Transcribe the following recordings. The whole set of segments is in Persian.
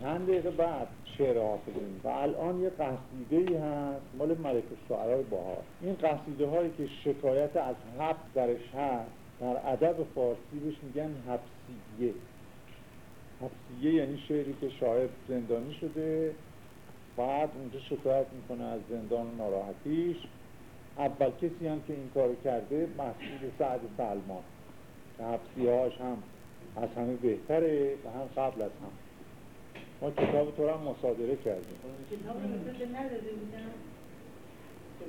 چند دقیقه بعد شعر حافظ و الان یه قصیده ای هست مال ملک الشعرای بهار. این قصیده هایی که شکایت از حبس درش هست در ادب فارسی بهش میگن حبسیه. حبسیه یعنی شعری که شاعر زندانی شده بعد اونجا شکایت می‌کنه از زندان و ناراحتیش. اول کسی هم که این کارو کرده مسئول سعد سلمان حبسیه هاش هم از همه بهتره و هم قبل از هم. ما کتاب تو هم مصادره کردیم.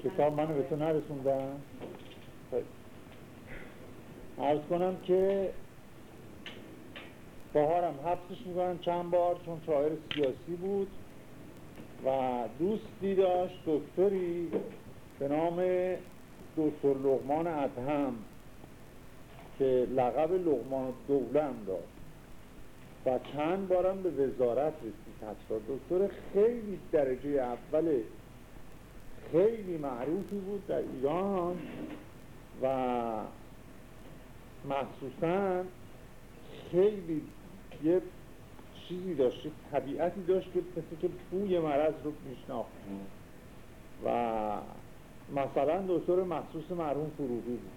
کتاب منو به تو نرسوندم عرض کنم که بهارم حبسش می‌کنن چند بار چون شاعر سیاسی بود و دوستی داشت دکتری به نام دکتر لغمان ادهم که لقب لغمان دوله هم داشت. و چند بارم به وزارت رسید. حتی دکتر خیلی درجه اول خیلی معروفی بود در ایران و مخصوصا خیلی یه چیزی داشت طبیعتی داشت که مثل که بوی مرض رو میشناخت. و مثلا دکتر مخصوص مرحوم فروغی بود.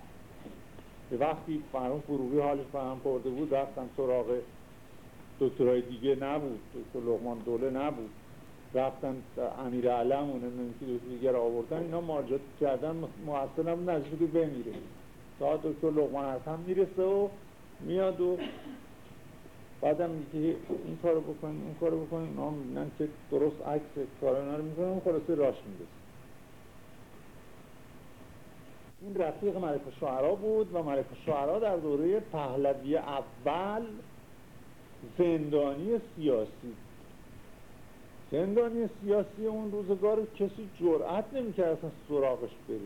به وقتی مرحوم فروغی حالش به هم پرده بود رفتم سراغ دکترهای دیگه نبود دکتر لغمان دوله نبود. رفتن امیر علم و نمی‌دونم که دکتر دیگر آوردن اینا مراجعات کردن محصل هم نزدیک بمیره. تا دکتر لغمان هم می‌رسه و میاد و بعدم میگه این کارو بکنین این کارو بکنین اونا می‌بینن که درست عکس کار اینا رو می‌کنن خلاصه راش می‌رسه. این رفیق ملک شعرا بود و ملک شعرا در دوره پهلوی اول زندانی سیاسی. زندانی سیاسی اون روزگار کسی جرأت نمی‌کرد اصلا سراغش بره.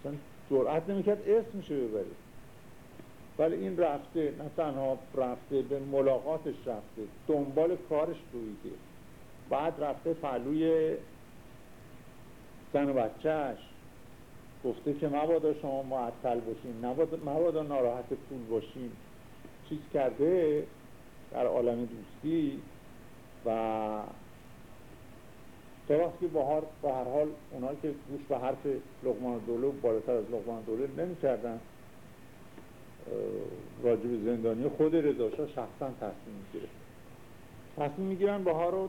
اصلا جرأت نمی‌کرد اسمشو ببره. ولی این رفته نه تنها رفته به ملاقاتش رفته. دنبال کارش دویده. بعد رفته پلوی زن و بچهش گفته که مبادا شما معطل باشین مبادا ناراحت پول باشین. چیز کرده در عالم دوستی و تا که بهار به هر حال اونایی که گوش به حرف لغمان دوله بالاتر از لغمان دوله نمی کردن راجب زندانی خود رضاشاه شخصا تصمیم می‌گیره تصمیم می‌گیرن بهار رو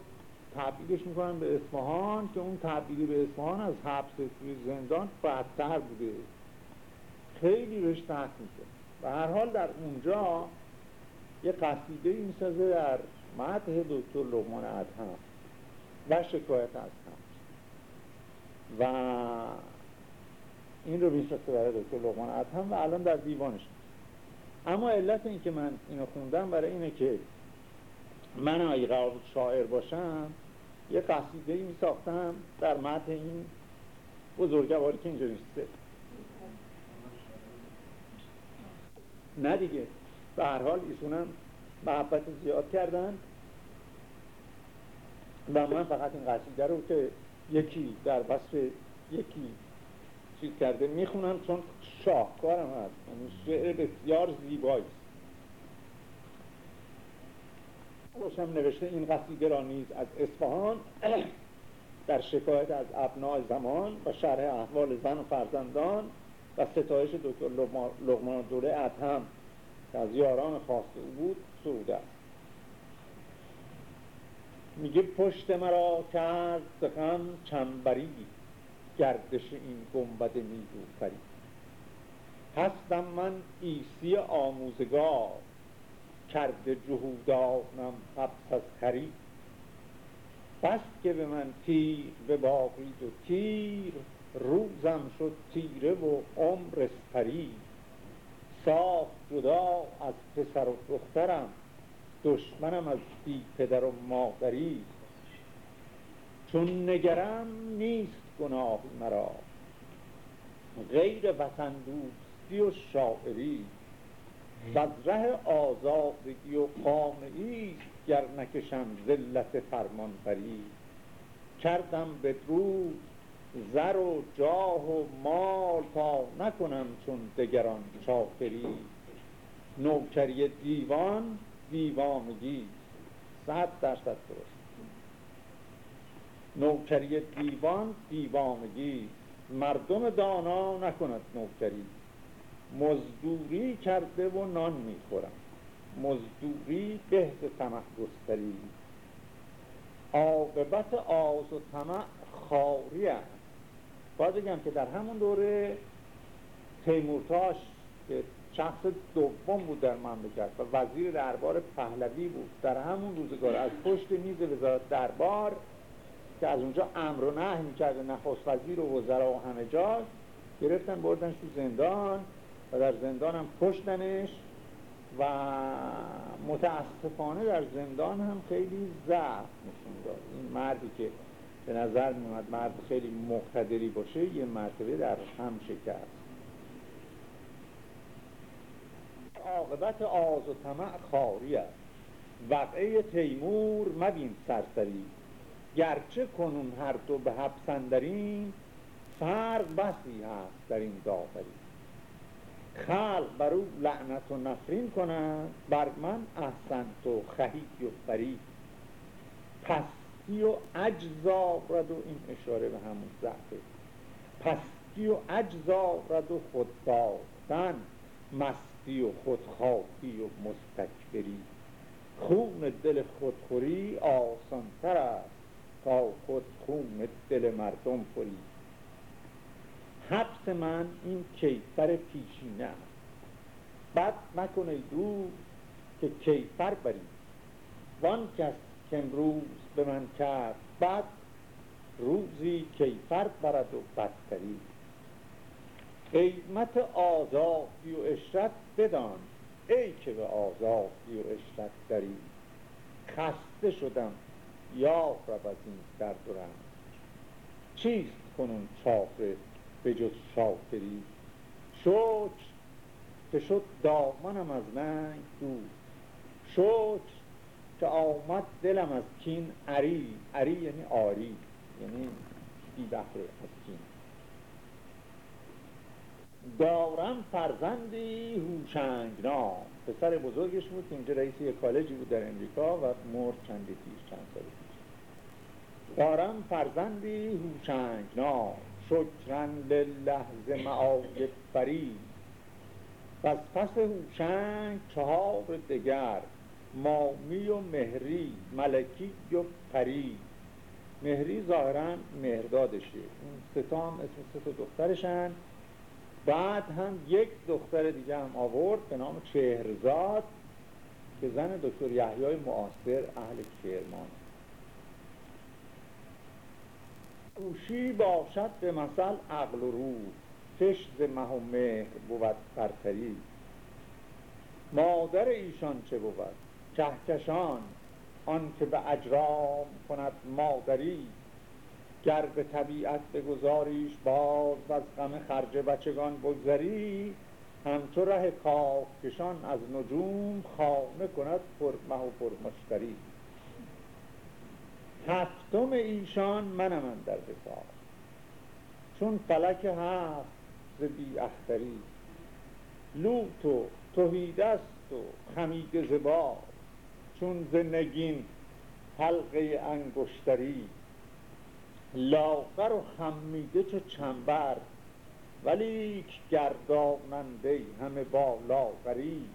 تبعیدش می‌کنن به اصفهان که اون تبعیدی به اصفهان از حبس توی زندان بدتر بوده. خیلی بهش تحت میشه و هر حال در اونجا یه قصیده ای می‌سازه در مدح دکتر لغمان ادهم و شکایت از هم و این رو می‌سازه برای دکتر لغمان ادهم و الان در دیوانش. اما علت این که من اینو خوندم برای اینه که من اگه قرار شاعر باشم یه قصیده ای می ساختم در متن این بزرگواری که اینجا نیسته نه دیگه. به هر حال ایشون هم محبت زیاد کردن. و من فقط این قصیده رو که یکی در وصف یکی چیز کرده می‌خونم چون شاهکارم هست. یعنی شعر بسیار زیبایی روشم نوشته این قصیده را نیز از اصفهان در شکایت از ابناع زمان و شرح احوال زن و فرزندان و ستایش دکتر لغمان دوله ادهم. که از یاران خاص او بود سروده میگه پشت مرا کرد غم چنبری گردش این گنبد نیلوفری. هستم من ایسی آموزگار کرده جهودانم حبس از خرید بس که به من تیر به باقید و تیر روزم شد تیره و عمر سپری. ساخت جدا از پسر و دخترم دشمنم از بی پدر و مادری. چون نگرم نیست گناه مرا. غیر وطن دوستی و شاعری. و ره آزادگی و قانعی گر نکشم ذلت فرمانبری. کردم به روز زر و جاه و مال تا نکنم چون دگران چاکری. نوکری دیوان دیوانگی صد درصد درست. نوکری دیوان دیوانگی مردم دانا نکند نوکری. مزدوری کرده و نان می‌خورم مزدوری به طمع گستری عاقبت آز و طمع خاری است. باید که در همون دوره تیمورتاش که شخص دوم بود در مملکت و وزیر دربار پهلوی بود. در همون روزگار از پشت میز وزارت دربار که از اونجا امر و نهی می‌کرده نخست وزیر و وزرا و همه جا گرفتن بردنش تو زندان و در زندان هم کشتنش و متاسفانه در زندان هم خیلی ضعف نشون داد. این مردی که به نظر میومد مرد خیلی مقتدری باشه یه مرتبه در هم شکست. عاقبت آز و طمع خاری است. وقعه تیمور مبین سرسری. گرچه کنون هر دو به حبسندرین فرق بسی هست در این داوری. خلق بر او لعنت و نفرین کنند بر من احسنت و خهی و فرید پستی و اجزا رد و این اشاره به همون ضعفه پستی و اجزا رد و خودباختن مستی و خودخواهی و مستکبری. خون دل خودخوری آسانتر است تا خود خون دل مردم خوری. حبس من این کیفر پیشینه است. بد مکنه دو که کیفر برید وان کس که امروز به من کرد بد روزی کیفر برد و بدتری. قیمت آزادی و اشرت بدان. ای که به آزادی و اشرت داری. خسته شدم. یا رب از این درد و چیست کنون چاقه به جز شاکری؟ شکر که شد دامنم از ننگ دور شکر که آمد دلم از کین عری. عری یعنی آری یعنی بی بهره از کین. دارم فرزندی هوشنگنام. پسر بزرگش بود که اینجا رئیس یک کالجی بود در امریکا و مرد چندی پیش چند سال پیش. دارم فرزندی هوشنگنام. شکرن لحظه معایب بری و از پس هوشنگ چهار دگر مامی و مهری ملکی و پری مهری ظاهرا مهردادشه. اون ستا هم اسم ستا دخترشن. بعد هم یک دختر دیگه هم آورد به نام چهرزاد که زن دکتر یحیای معاصر اهل کرمان. اوشی باشد به مثل عقل و روح فشت مه بود برتری. مادر ایشان چه بود؟ کهکشان آن که به اجرام کند مادری. گر به طبیعت بگذاریش باز و از غم خرج بچگان بگذری. همچو ره کشان از نجوم خانه کند پرمه و پرمشتری هفتم ایشان منم در حساب. چون فلک هفت ز بی اختری. لوت و توهیدست و خمید زبا چون ز نگین حلقه انگشتری. لاغر و خمیده چو چنبر ولیک گرداننده همه با لاغری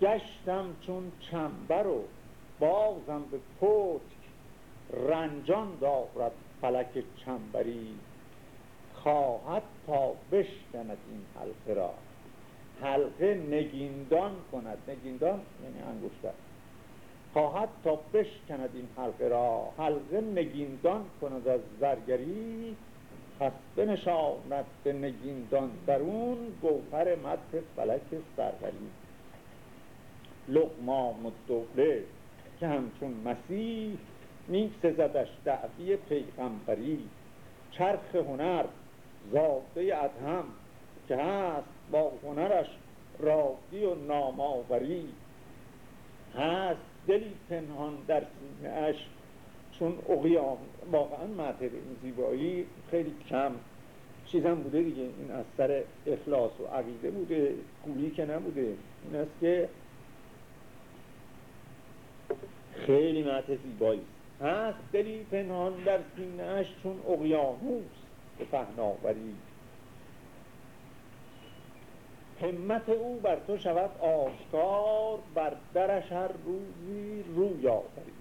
گشتم چون چنبر و بازم به پتک رنجان دارد فلک چنبری. خواهد تا بشکند این حلقه را. حلقه نگیندان کند. نگیندان یعنی انگشتر. خواهد تا بشکند این حلقه را. حلقه نگیندان کند از زرگری پس بنشاند به نگیندان درون گوهر مدح فلک سروری. لقمان و دوله که همچون مسیح می سزدش دعوی پیغمبری. چرخ هنر زاده ادهم که هست با هنرش راضی و نامآوری. هست دلی پنهان در سینه چون اقیام واقعا مطهر این زیبایی خیلی کم چیزم بوده دیگه. این از سر اخلاص و عقیده بوده گویی که نبوده. این است که خیلی معنی زیبایی. هست دلی پنهان در سینهش چون اقیانوس به فهناوری همت او بر تو شود آشکار بر درش هر روزی روی آوری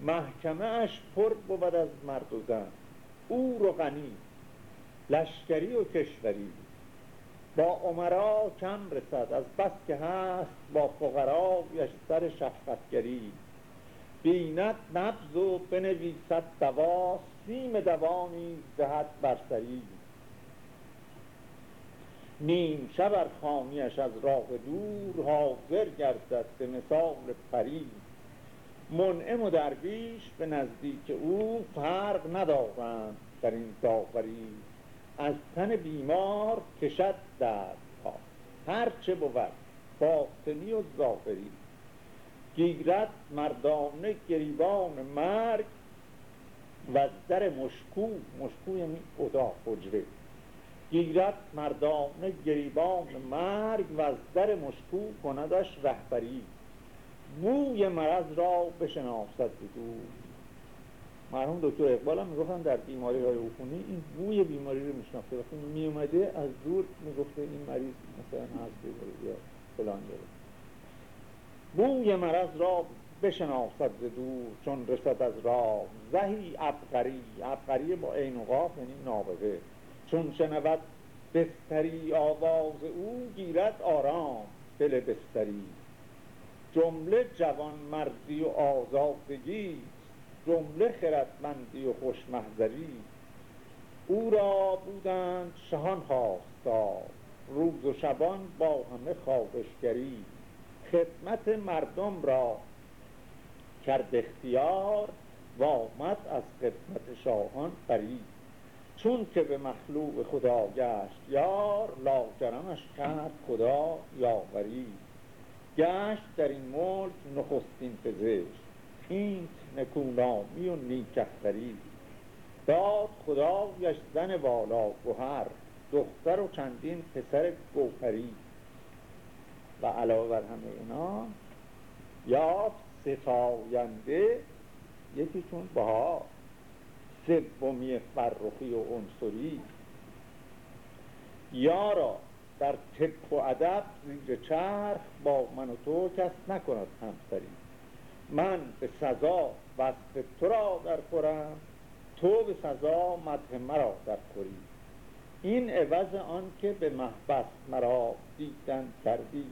محکمه اش پر بود از مرد و زن او رو غنی لشکری و کشوری. با عمرا کم رسد از بس که هست با فقرا سر شفقتگری. بیند نبز و بنویسد دوا سیم دوانی دهد برسری نیم شب خانیش از راه دور حاضر گردد به مثال پری منعم و درویش به نزدیک او فرق ندارند در این داوری. از تن بیمار کشد دردها. هر چه بود باطنی و ظاهری. گیرد مردانه گریبان مرگ و در مشکو مشکو یعنی ادا حجره. گیرد مردانه گریبان مرگ و از در مشکو کندش رهبری. بوی مرض را بشناسد دور مرحوم دکتر اقبال هم می‌گفتن در بیماری های عفونی این بوی بیماری رو میشناخته. وقتی میومده از دور می‌گفته این مریض مثلا هست یا فلان داره. بوی مرض را بشناسد ز دور چون رسد از راه. زهی ابقری ابقری با عین و یعنی نابغه. چون شنود بستری آواز او گیرد آرام دل بستری. جمله جوان مردی و آزادگی جمله خردمندی و خوشمحضری. او را بودند شهان خواستار روز و شبان با همه خوابشگری خدمت مردم را کرد اختیار و آمد از خدمت شاهان فرید چون که به مخلوق خدا گشت یار لاجرمش کرد خدا یاوری. گشت در این ملک نخستین پزشت این نکونامی و نیکختری داد خدایش زن بالا گوهر دختر و چندین پسر گوهری. و علاوه بر همه اینا یا ستاینده یکیشون بها سومی فرخی و عنصری. یارا در طب و ادب زیر چرخ با من و تو کس نکند همسری. من به سزا وصف تو را در خورم تو به سزا مدح مرا در خوری. این عوض آن که به محبت مرا دیدن کردی.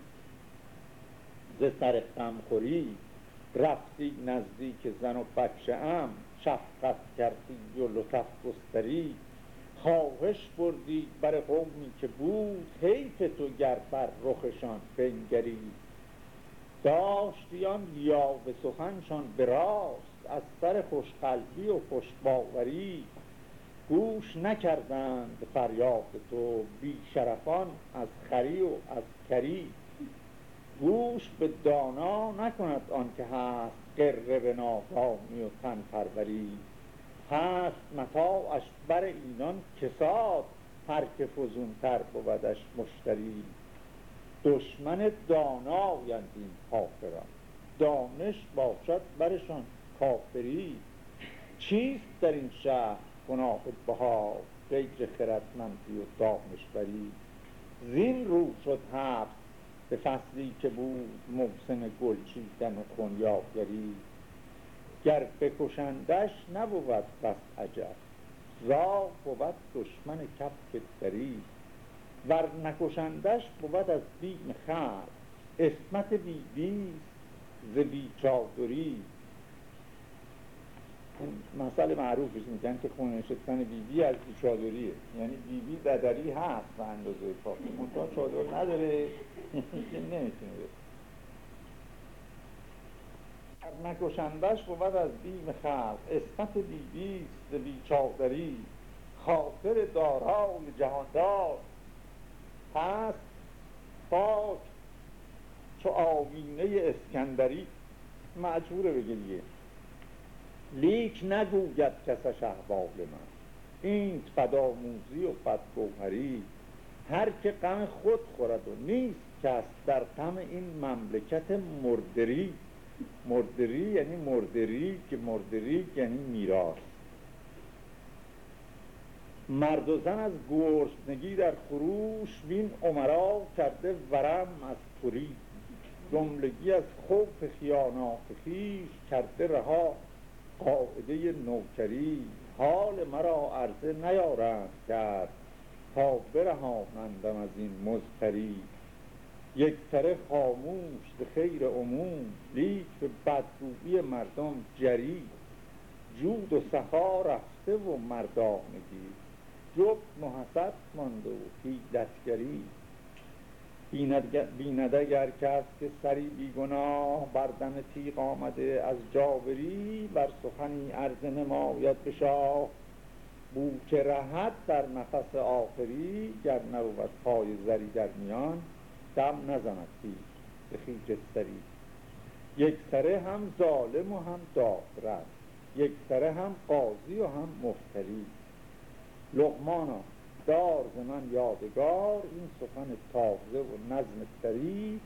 ز سر خوری رفتی نزدیک زن و بچه ام. شفقت کردی و لطف گستری. خواهش بردی بر قومی که بود حیف تو گر بر رخشان بنگری. داشتی آن به سخنشان به راست از سر خوشقلبی و خوشباوری گوش نکردند فریاد تو بی شرفان از خری و از کری. گوش به دانا نکند آن که هست قره به ناکامی و تن پروری. هست متاعش بر اینان کساد هر که فزونتر بودش مشتری. دشمن دانایند این کافران. دانش باشد برشان کافری. چیست در این شهر گناه بها غیر خردمندی و دانشوری؟ زین رو شد حبس به فصلی که بود محسن گل چیدن و خونیاگری گر بکشندش نبود بس عجب. راه بود دشمن کف دری. ور نکشندش بود از بیم خلق. اسمت بیبی ز بیچادری این مسئله معروفش میگن که خونه نشستن بیبی از بیچادریه یعنی بیبی بدری هست به اندازه کافی منتها چادر نداره. نمی‌تونه نکشندش بود از بیم خلق. اسمت بیبی ز بیچادری خاطر دارای جهاندار. هست پاک چو آوینه اسکندری. مجبوره بگه لیک نگوید کسش احباب من. این فداموزی و بدگوهری. هر که غم خود خورد و نیست کس در غم این مملکت مردری. مردری یعنی مردری که مردری یعنی میراث. مرد و زن از گرسنگی در خروش بین عمرا کرده ورم از پوری جملگی از خوف خیانات خیش کرده رها. قاعده نوکری حال مرا عرضه نیارند کرد تا برهانندم از این مزتری یک سره خاموش به خیر عموم لیک به بدگویی مردم جری جود و سخا رفته و مردانگی. جب محسد مانده و حیلتگری. بیند اگر کس که سری بیگناه بردن تیغ آمده از جاوری بر سخنی عرض نماید به شاه. بو که رهد در نفس آخری گر نبود پای زری در میان دم نزند تیغ به خیج سری. یک سره هم ظالم و هم دادرد یک سره هم قاضی و هم مفتری. لغمانا دار ز من یادگار این سخن تازه و نظم سری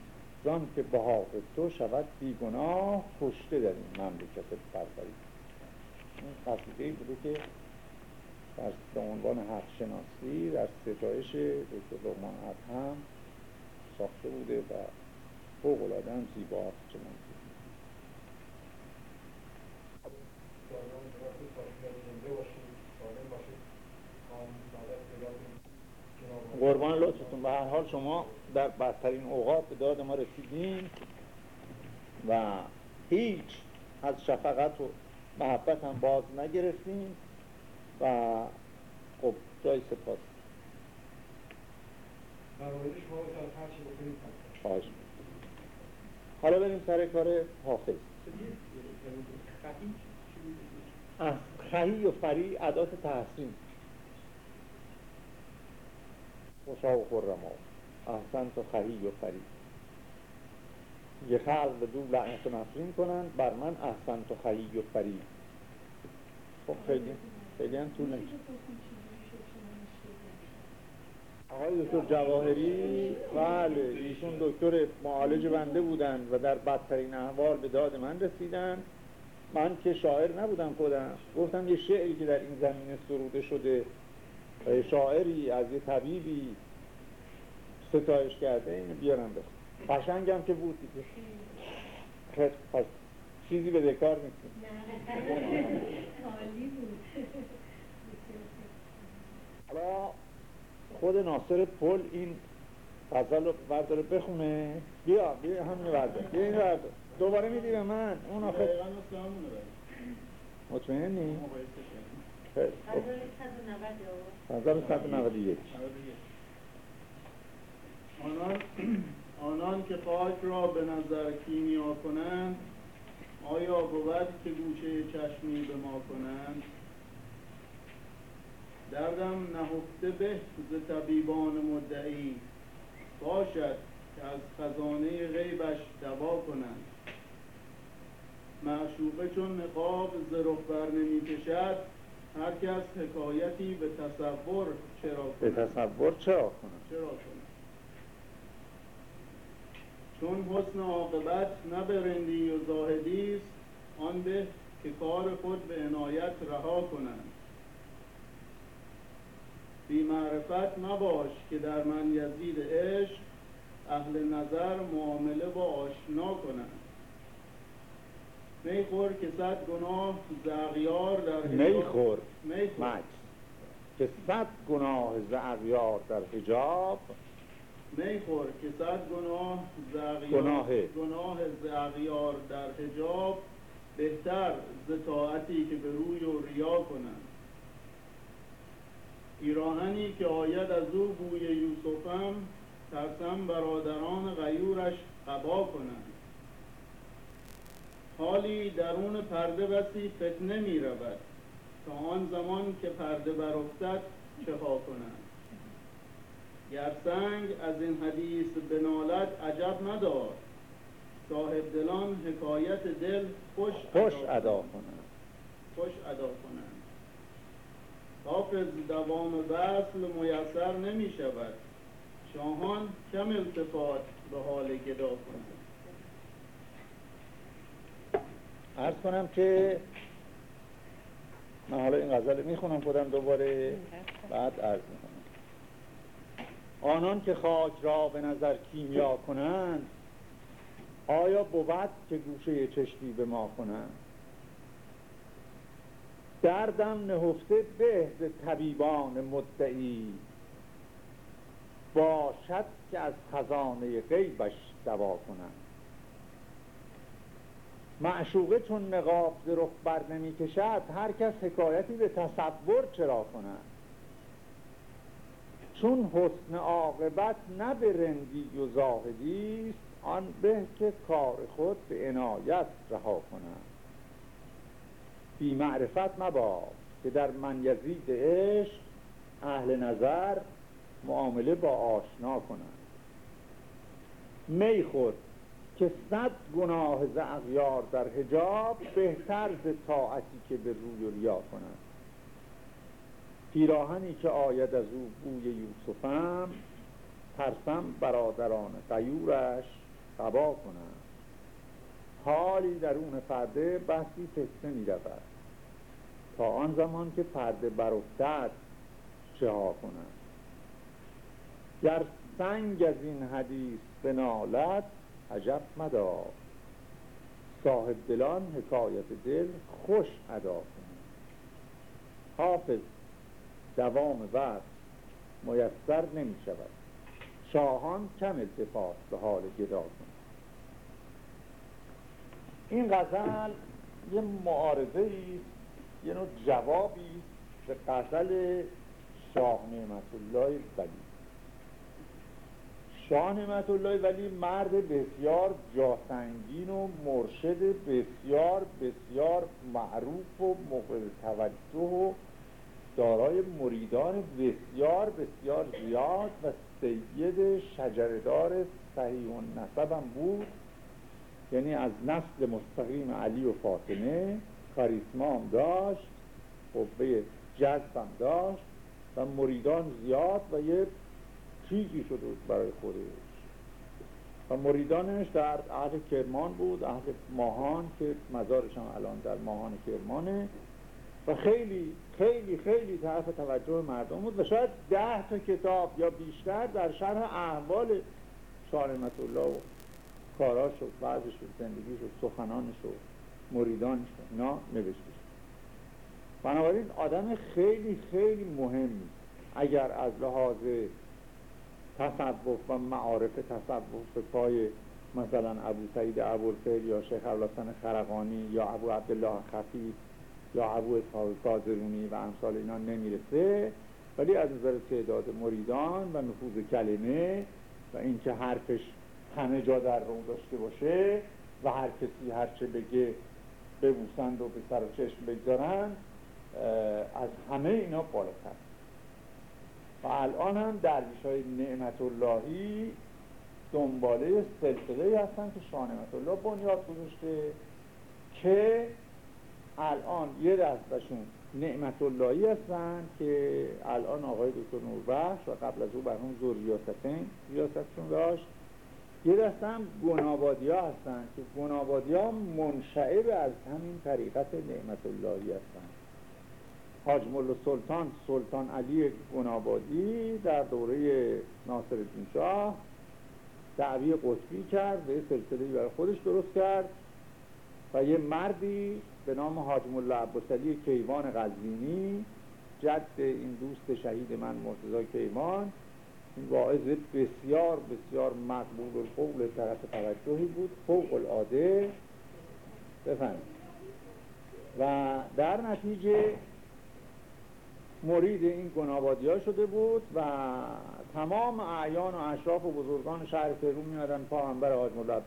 زان که به تو شود بیگناه کشته در این مملکت پروری. این قصیده بوده که در عنوان حق شناسی در ستایش دکتر لغمان هم ساخته بوده و فوق العاده زیباست چنان قربان لطفتون به هر حال شما در بدترین اوقات به داد ما رسیدین و هیچ از شفقت و محبت هم باز نگرفتیم و خب جای سپاس. حالا بریم سر کار حافظ. خهی و فری عدات تحسین. خوشا و خرما. احسن تو خهی و فری یه خلق به دو لعنت نفرین کنن بر من احسن تو خهی و فری خب خیلی خیلی هم طول آقای دکتر جواهری؟ بله ایشون دکتر معالج بنده بودن و در بدترین احوال به داد من رسیدن. من که شاعر نبودم خودم. گفتم یه شعری که در این زمینه سروده شده شاعری از یه طبیبی ستایش کرده اینو بیارم بخون قشنگم که بود دیگه. خیلی چیزی به دکار نیستیم. حالا خود ناصر پل این غزل رو برداره بخونه. بیا بیا همین بردار. بیا این بردار. دوباره میدی به من. اون آخه مطمئنی؟ خیلی غزل 191 آنان, آنان که خاک را به نظر کیمیا کنند آیا بود که گوشه چشمی به ما کنند؟ دردم نهفته به ز طبیبان مدعی باشد که از خزانه غیبش دوا کنند. معشوقه چون نقاب ز رخ بر نمی کشد هر کس حکایتی به تصور چرا کنند به تصور چرا کنند چرا کنند چون حسن عاقبت نه برندی و زاهدی است آن به که کار خود به عنایت رها کنند. بی معرفت مباش که در من یزید عشق اهل نظر معامله با آشنا کنند. میخور که صد گناه زغیار در میخور میخور. که صد گناه زغیار در حجاب میخور که صد گناه زغیار گناه گناه زغیار در حجاب بهتر ز طاعتی که به روی و ریا کنند. ایراهنی که آید از او بوی یوسفم ترسم برادران غیورش قبا کنند. حالی درون پرده بسی فتنه می رود تا آن زمان که پرده برافتد چه ها کنند. گر سنگ از این حدیث بنالد عجب ندار صاحب دلان حکایت دل خوش, خوش ادا کنند. خوش ادا کنند. حافظ دوام وصل میسر نمی شود. شاهان کم التفات به حال گدا کنند. ارز کنم که من حالا این غزل می‌خونم خودم دوباره بعد می‌کنم. آنان که خاک را به نظر کیمیا کنند آیا بود که گوشه چشمی به ما کنند؟ دردم نهفته به طبیبان مدعی باشد که از خزانه غیبش دوا کنند. معشوقه چون نقاب ز بر نمی کشد هر کس حکایتی به تصور چرا کند؟ چون حسن عاقبت نه به رندی و زاهدی است آن به که کار خود به عنایت رها کنند. بی معرفت مباد که در من یزید عشق اهل نظر معامله با آشنا کنند. می خود که صد گناه ز اغیار در حجاب بهتر ز طاعتی که به روی و ریا کنند. پیراهنی که آید از او بوی یوسفم ترسم برادران قیورش قبا کنند حالی درون پرده بحثی فتنه می رود تا آن زمان که پرده برافتد چه ها کنند گر سنگ از این حدیث بنالد عجب مدار. صاحب دلان حکایت دل خوش ادا کنند حافظ. دوام وقت میسر نمی شود. شاهان کم التفات به حال گدا این غزل یه معارضه است یه نوع جوابی به غزل شاه نعمت الله ولی. شاه نعمت الله ولی مرد بسیار جاسنگین و مرشد بسیار بسیار معروف و مقبل توجه و دارای مریدان بسیار بسیار زیاد و سید شجردار صحیح و نسب بود. یعنی از نسل مستقیم علی و فاطمه کاریسما هم داشت قوه جذب هم داشت و مریدان زیاد و یه چیزی شده بود برای خودش. و مریدانش در اهل کرمان بود اهل ماهان که مزارش هم الان در ماهان کرمانه. و خیلی خیلی خیلی طرف توجه مردم بود و شاید ده تا کتاب یا بیشتر در شرح احوال شارمت الله و کاراش و بعضش و زندگیش و سخنانش و مریدانش اینا نوشته شد. بنابراین آدم خیلی خیلی مهمی اگر از لحاظ تصوف و معارف تصوف پای مثلا ابو سعید ابوالفیل یا شیخ ابوالحسن خرقانی یا ابو عبدالله خفیف یا ابو اسحاق و امثال اینا نمی‌رسه ولی از نظر تعداد مریدان و نفوذ کلمه و اینکه حرفش همه جا در رو داشته باشه و هر کسی هرچه بگه ببوسند و به سر و چشم بگذارن از همه اینا بالاتر. و الان هم درویش های نعمت اللهی دنباله سلسله هستن که شاه نعمت الله بنیاد گذاشته که الان یه دستشون نعمت اللهی هستن که الان آقای دکتر نوربخش و قبل از او برهم زور ریاستین ریاستشون داشت. یه دست هم گنابادی ها هستن که گنابادی ها منشعب از همین طریقت نعمت اللهی هستن. حاج سلطان سلطان علی گنابادی در دوره ناصر شاه دعوی قطبی کرد به سلسله برای خودش درست کرد و یه مردی به نام حاج ملا عباسلی کیوان قزوینی جد این دوست شهید من مرتضی کیوان. این واعظ بسیار بسیار مقبول و قول طرف توجهی بود فوق العاده. بفهمید و در نتیجه مرید این گنابادی ها شده بود و تمام اعیان و اشراف و بزرگان شهر تهرون میادن پاهنبر حاج مولا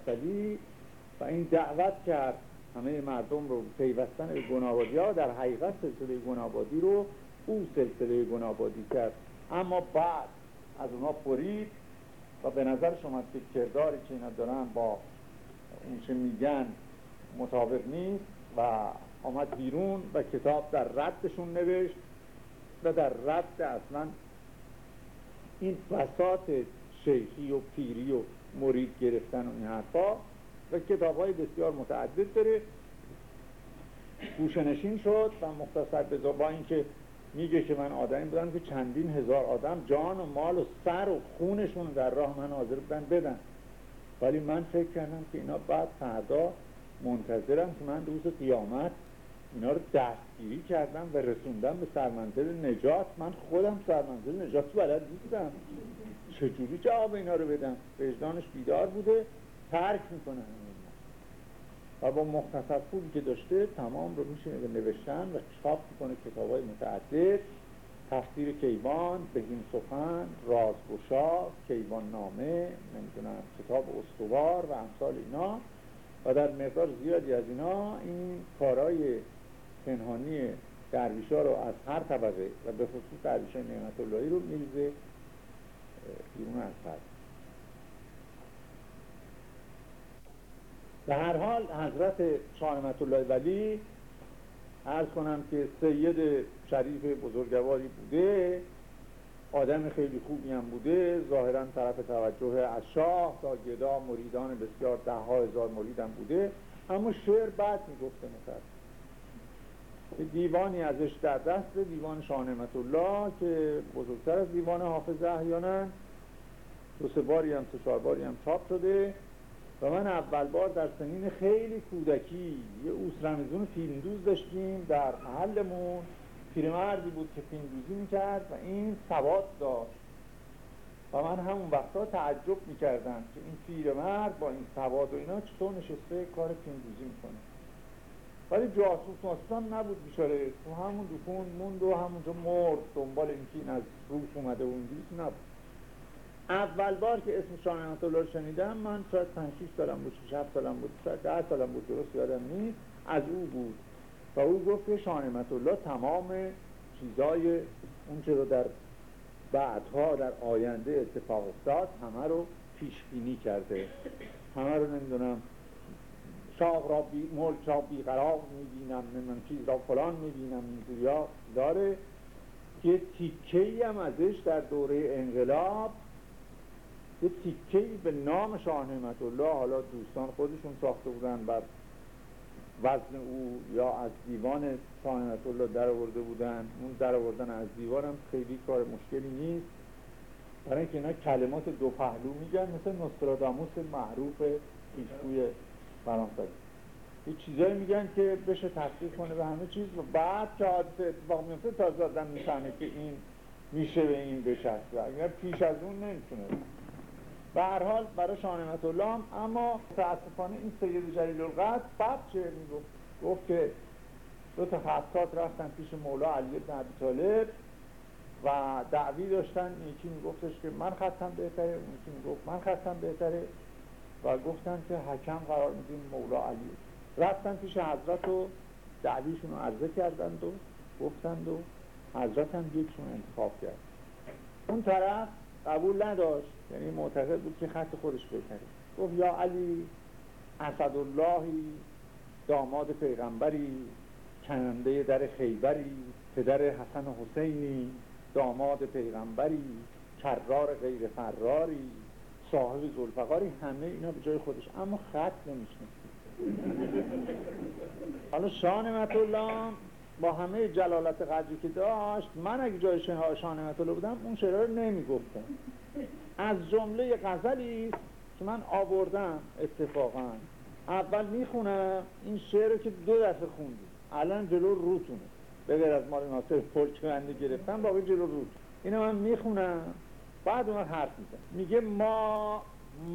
و این دعوت کرد همه مردم رو پیوستن به گنابادی ها در حقیقت سلسله گنابادی رو او سلسله گنابادی کرد. اما بعد از اونا برید و به نظر شما که کرداری که اینا دارن با اون چه میگن مطابق نیست و آمد بیرون و کتاب در ردشون نوشت و در رد اصلا این بساط شیخی و پیری و مرید گرفتن و این حرفا و کتاب های بسیار متعدد داره. کوشنشین شد و مختصر به با اینکه میگه که من آدمی بودم که چندین هزار آدم جان و مال و سر و خونشون در راه من حاضر بودن بدن. ولی من فکر کردم که اینا بعد فردا منتظرم که من روز قیامت اینا رو دستگیری کردم و رسوندم به سرمنزل نجات. من خودم سرمنزل نجات بلد نیستم. چجوری جواب اینا رو بدم؟ وجدانش بیدار بوده. ترک می‌کنه و با مختصر پولی که داشته تمام رو میشه نوشتن و چاپ می‌کنه کتاب های متعدد. تفسیر کیوان بهین سخن رازگشا کیوان نامه نمی‌دونم کتاب استوار و امثال اینا. و در مقدار زیادی از اینا این کارهای پنهانی درویشا رو از هر طبقه و به خصوص درویشای نعمت اللهی رو میریزه بیرون از به هر حال حضرت شاه الله ولی ارز کنم که سید شریف بزرگواری بوده آدم خیلی خوبی هم بوده ظاهرا طرف توجه از شاه تا گدا مریدان بسیار ده ها هزار مرید هم بوده اما شعر بعد می‌گفته مثلا دیوانی ازش در دست دیوان شاه الله که بزرگتر از دیوان حافظ احیانا دو سه باری هم سه چهار باری هم چاپ شده. و من اول بار در سنین خیلی کودکی یه اوس رمزون فیلمدوز داشتیم در محلمون. پیرمردی بود که فیلمدوزی می‌کرد و این سواد داشت. و من همون وقتا تعجب می‌کردم که این پیرمرد با این سواد و اینا چطور نشسته کار فیلمدوزی می‌کنه. ولی جاسوس ماستان نبود بیچاره. تو همون دکون موند و همونجا مرد دنبال اینکه این از روس اومده و نبود. اول بار که اسم شاه نعمت رو شنیدم من شاید 5 6 سالم بود 6 7 سالم بود شاید 10 سالم بود درست یادم نیست. از او بود. و او گفت که شاه نعمت الله تمام چیزای اون رو در بعدها در آینده اتفاق افتاد همه رو پیش بینی کرده. همه رو نمی‌دونم شاه را بی ملک را بیقرار می‌بینم من چیز را فلان می‌بینم اینجوری داره. که تیکه هم ازش در دوره انقلاب یه تیکه به نام شاه نعمت الله حالا دوستان خودشون ساخته بودن بر وزن او یا از دیوان شاه نعمت الله در آورده بودن. اون در آوردن از دیوان هم خیلی کار مشکلی نیست. برای اینکه اینا کلمات دو پهلو میگن مثل نوستراداموس معروف پیشگوی فرانسوی. یه چیزایی میگن که بشه تصدیق کنه به همه چیز. و بعد که حادثه اتفاق میفته تازه آدم می‌فهمه که این میشه به این بشست و اگر پیش از اون نمی‌تونه. به هر حال برای شاه الله اما متاسفانه این سید جلیل القدر بعد چه می‌گفت؟ گفت که دو تا خطات رفتن پیش مولا علی بن ابی طالب و دعوی داشتن. یکی میگفتش که من خطم بهتره اون یکی می‌گفت من خطم بهتره و گفتن که حکم قرار میدیم مولا علی. رفتن پیش حضرت و دعویشون رو عرضه کردند و گفتند و حضرت هم یکشون انتخاب کرد. اون طرف قبول نداشت. یعنی معتقد بود که خط خودش بهتره. گفت یا علی اسداللهی داماد پیغمبری کننده در خیبری پدر حسن حسینی داماد پیغمبری کرار غیر فراری صاحب زلفقاری همه اینا به جای خودش. اما خط نمیشنه حالا شاه نعمت با همه جلالت قدری که داشت من اگه جای شاه نعمت الله بودم اون شعر رو نمی‌گفتم. از جمله غزلی که من آوردم اتفاقا. اول می‌خونم این شعر که دو دفعه خوندیم الان جلو روتونه. به از مال ناصر پل که بنده گرفتم باقی جلو روت. اینو من می‌خونم بعد اون حرف میزن میگه ما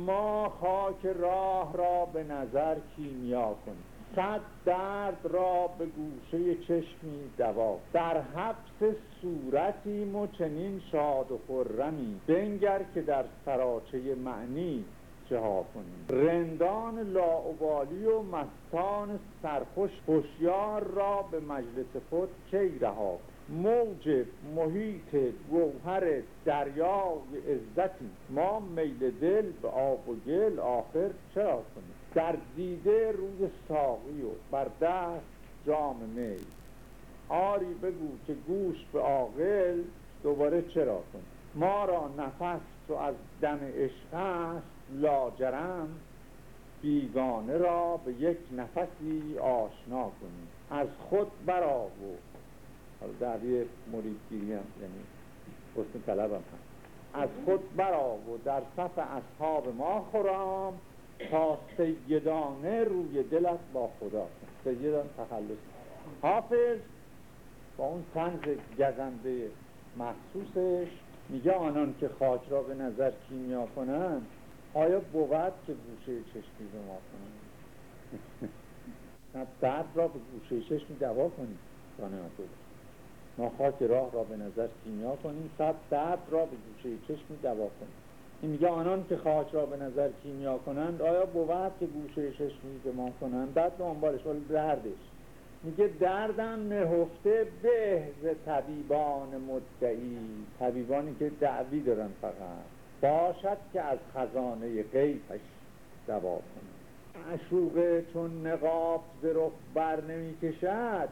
ما خاک راه را به نظر کیمیا کنیم. صد درد را به گوشه چشمی دوا در حبس صورتی و چنین شاد و خرمی. بنگر که در سراچه معنی ها کنیم. رندان لاعبالی و مستان سرخوش هوشیار را به مجلس خود کی رها موج محیط گوهر دریای عزتی. ما میل دل به آب و گل آخر چرا کنیم؟ در دیده روی ساقی و بر دست جام می آری بگو که گوش به عاقل دوباره چرا کن؟ ما را نفس تو از دم عشق است لاجرم. بیگانه را به یک نفسی آشنا کنی. از خود برا و دعوی مریدگیری هم یعنی حسن طلب هم. هست از خود برا در صف اصحاب ما خورام. تا سیدانه روی دلت با خدا. سیدان تخلص. حافظ با اون تنز گزنده مخصوصش میگه آنان که خاک را به نظر کیمیا کنند آیا بود که گوشه چشمی به ما کنند؟ درد را به گوشه چشمی دوا کنید ما خاک راه را به نظر کیمیا کنیم صد درد را به گوشه چشمی دوا کنیم. این میگه آنان که خاک را به نظر کیمیا کنند آیا بود که گوشه چشمی به ما کنند؟ بعد دنبالش ولی دردش. میگه دردم نهفته به طبیبان مدعی. طبیبانی که دعوی دارن فقط. باشد که از خزانه غیبش دوا کنه عشوقه چون نقاب ز بر نمی کشد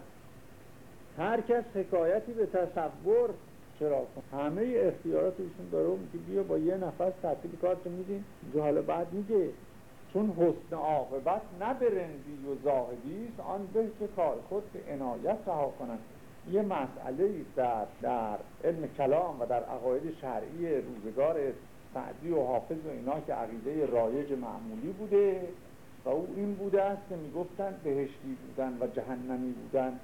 هر کس حکایتی به تصور چرا؟ همه اختیارات ایشون داره میگه بیا با یه نفس تحصیل کارتو میدین اینجا حالا بعد میگه چون حسن عاقبت نه برندی و زاهدی است آن به که کار خود به عنایت رها کنند. یه مسئله در, در علم کلام و در عقاید شرعی روزگار سعدی و حافظ و اینا که عقیده رایج معمولی بوده و او این بوده است که می‌گفتن بهشتی بودن و جهنمی بودن.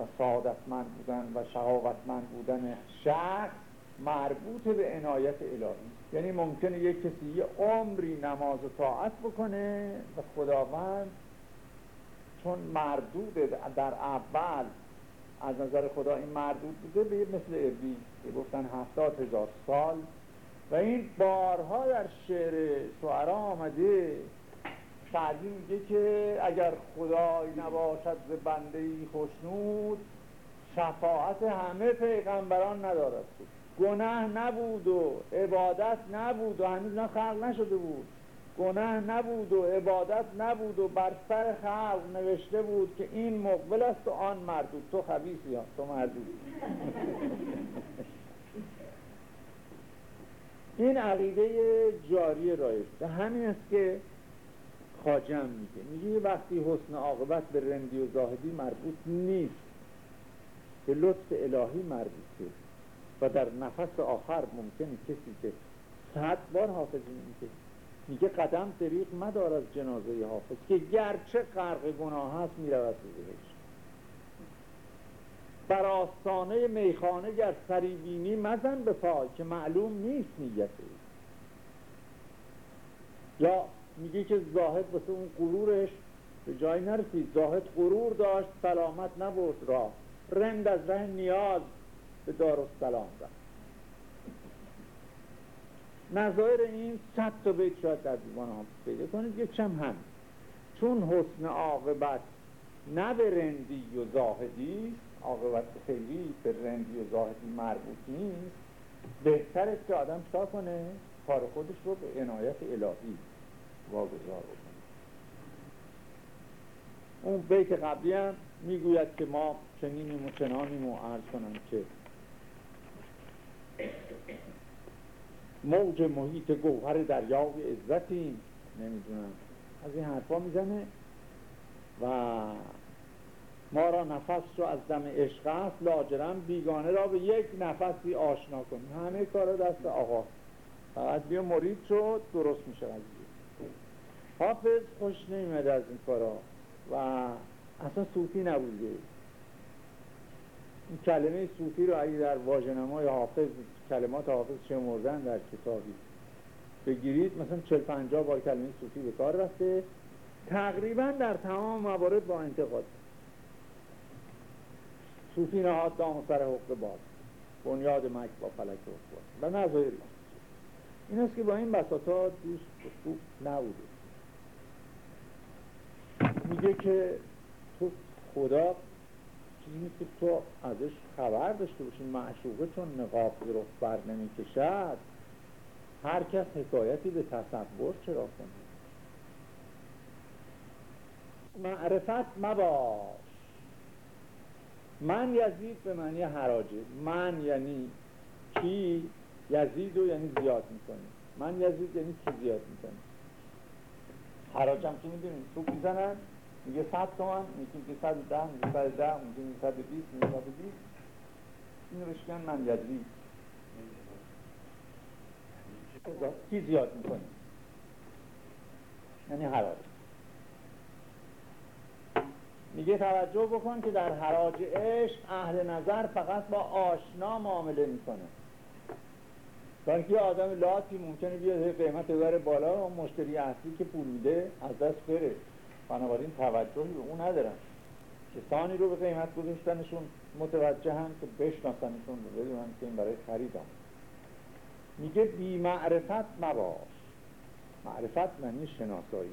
و سعادتمند بودن و شهاوتمند بودن شخص مربوط به عنایت الهی. یعنی ممکنه یک کسی یه عمری نماز و طاعت بکنه و خداوند چون مردود در اول از نظر خدا این مردود بوده به مثل ابلی که گفتن هفتاد هزار سال. و این بارها در شعر شعرا آمده سعدی میگه که اگر خدای نباشد ز بنده ای خوشنود شفاعت همه پیغمبران ندارد. گناه نبود و عبادت نبود و هنوز نه خلق نشده بود. گناه نبود و عبادت نبود و بر سر خلق نوشته بود که این مقبل است و آن مردود. تو خبیثی ها تو مردود. این عقیده جاری رایج. همین است که خاجم میگه. میگه وقتی حسن عاقبت به رندی و زاهدی مربوط نیست. به لطف الهی مربوطه و در نفس آخر ممکنه کسی که صد بار حافظ میگه. میگه قدم دریق مدار از جنازه حافظ که گرچه غرق گناه هست می‌رود به بهش بر آستانه میخانه گر سریبینی مزن به پای که معلوم نیست نیته یا میگه که زاهد واسه اون غرورش به جایی نرسید. زاهد غرور داشت سلامت نبود راه. رند از ره نیاز به دارالسلام رفت. نظایر این صد تا بیت شاید در دیوان ها پیدا کنید. یک چم هم. چون حسن عاقبت نه به رندی و زاهدی عاقبت خیلی به رندی و زاهدی مربوط نیست بهتر که آدم چا کنه کار خودش رو به عنایت الهی واگذار بکنه اون بیت قبلی هم می‌گوید که ما چنینیم و چنانیم و عرض کنم که موج محیط گوهر دریای عزتیم. نمی‌دونم. از این حرفا می‌زنه و ما را نفس رو از دم عشق است لاجرم بیگانه را به یک نفسی آشنا کنیم. همه کار دست آقا. فقط بیا مرید شد درست میشه. حافظ خوش نمیمده از این کارا. و اصلا صوفی نبوده این کلمه صوفی رو اگه در واژه‌نمای حافظ کلمات حافظ چه مردن در کتابی؟ بگیرید مثلا 40 50 بار کلمه صوفی به کار رفته. تقریبا در تمام موارد با انتقاد. صوفی نهاد دام سر حق باز بنیاد مک با فلک و و نظایر. این است که با این بساطا دوست خوب نبوده. میگه که تو خدا چیزی که تو ازش خبر داشته باشی معشوقه چون نقاب رو بر نمی کشد هر کس حکایتی به تصور چرا کنه؟ معرفت مباش. من یزید به معنی حراجه. من یعنی کی یزید رو یعنی زیاد می‌کنه من یزید یعنی کی زیاد می‌کنه حراج هم که می‌دونیم سوق می‌زنن میگه صد تومن میگه که صد ده میگه صد ده میگه صد بیست میگه صد بیست. این رشکن من یدری کی زیاد می‌کنه؟ یعنی حراج. میگه توجه بکن که در حراج عشق اهل نظر فقط با آشنا معامله می‌کنه. برای یه آدم لاتی ممکنه بیاد قیمت ببره بالا و مشتری اصلی که پول میده از دست بره. بنابراین توجهی به اون ندارن. کسانی رو به قیمت گذاشتنشون متوجه هم که بشناسنشون رو. بدونن که این برای خریدم. میگه بی معرفت مباش. معرفت معنی شناسایی.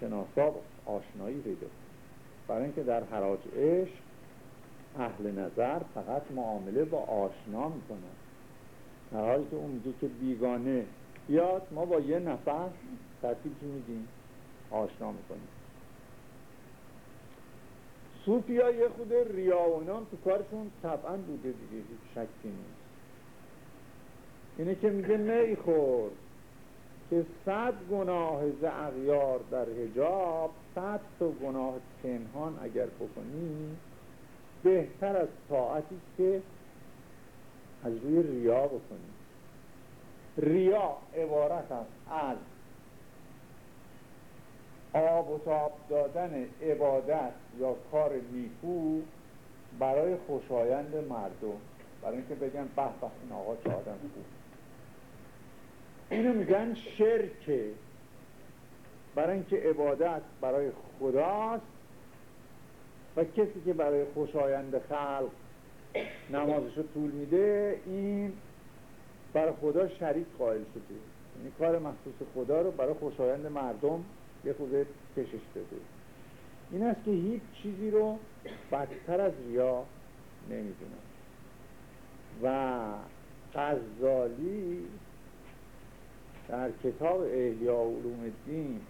شناسا آشنایی پیدا برای اینکه در حراج عشق اهل نظر فقط معامله با آشنا می‌کنن. در حالی که اون میگه که بیگانه. بیاد ما با یه نفر ترتیب میدیم آشنا می‌کنیم. صوفی ها یه خود ریا و تو کارشون طبعا بوده دیگه شکی نیست. اینه که میگه می خور که صد گناه ز در هجاب صد تا گناه پنهان اگر بکنی بهتر از طاعتی که از روی ریا بکنی ریا عبارت است از آب و تاب دادن عبادت یا کار نیکو برای خوشایند مردم. برای اینکه بگن به به این آقا چه آدم خوب. اینو میگن شرکه برای اینکه عبادت برای خداست و کسی که برای خوشایند خلق نمازش رو طول میده این برای خدا شریک قائل شده. یعنی کار مخصوص خدا رو برای خوشایند مردم یه خود کشش داده. این است که هیچ چیزی رو بدتر از ریا نمی‌دونم و غزالی در کتاب احیا علوم الدین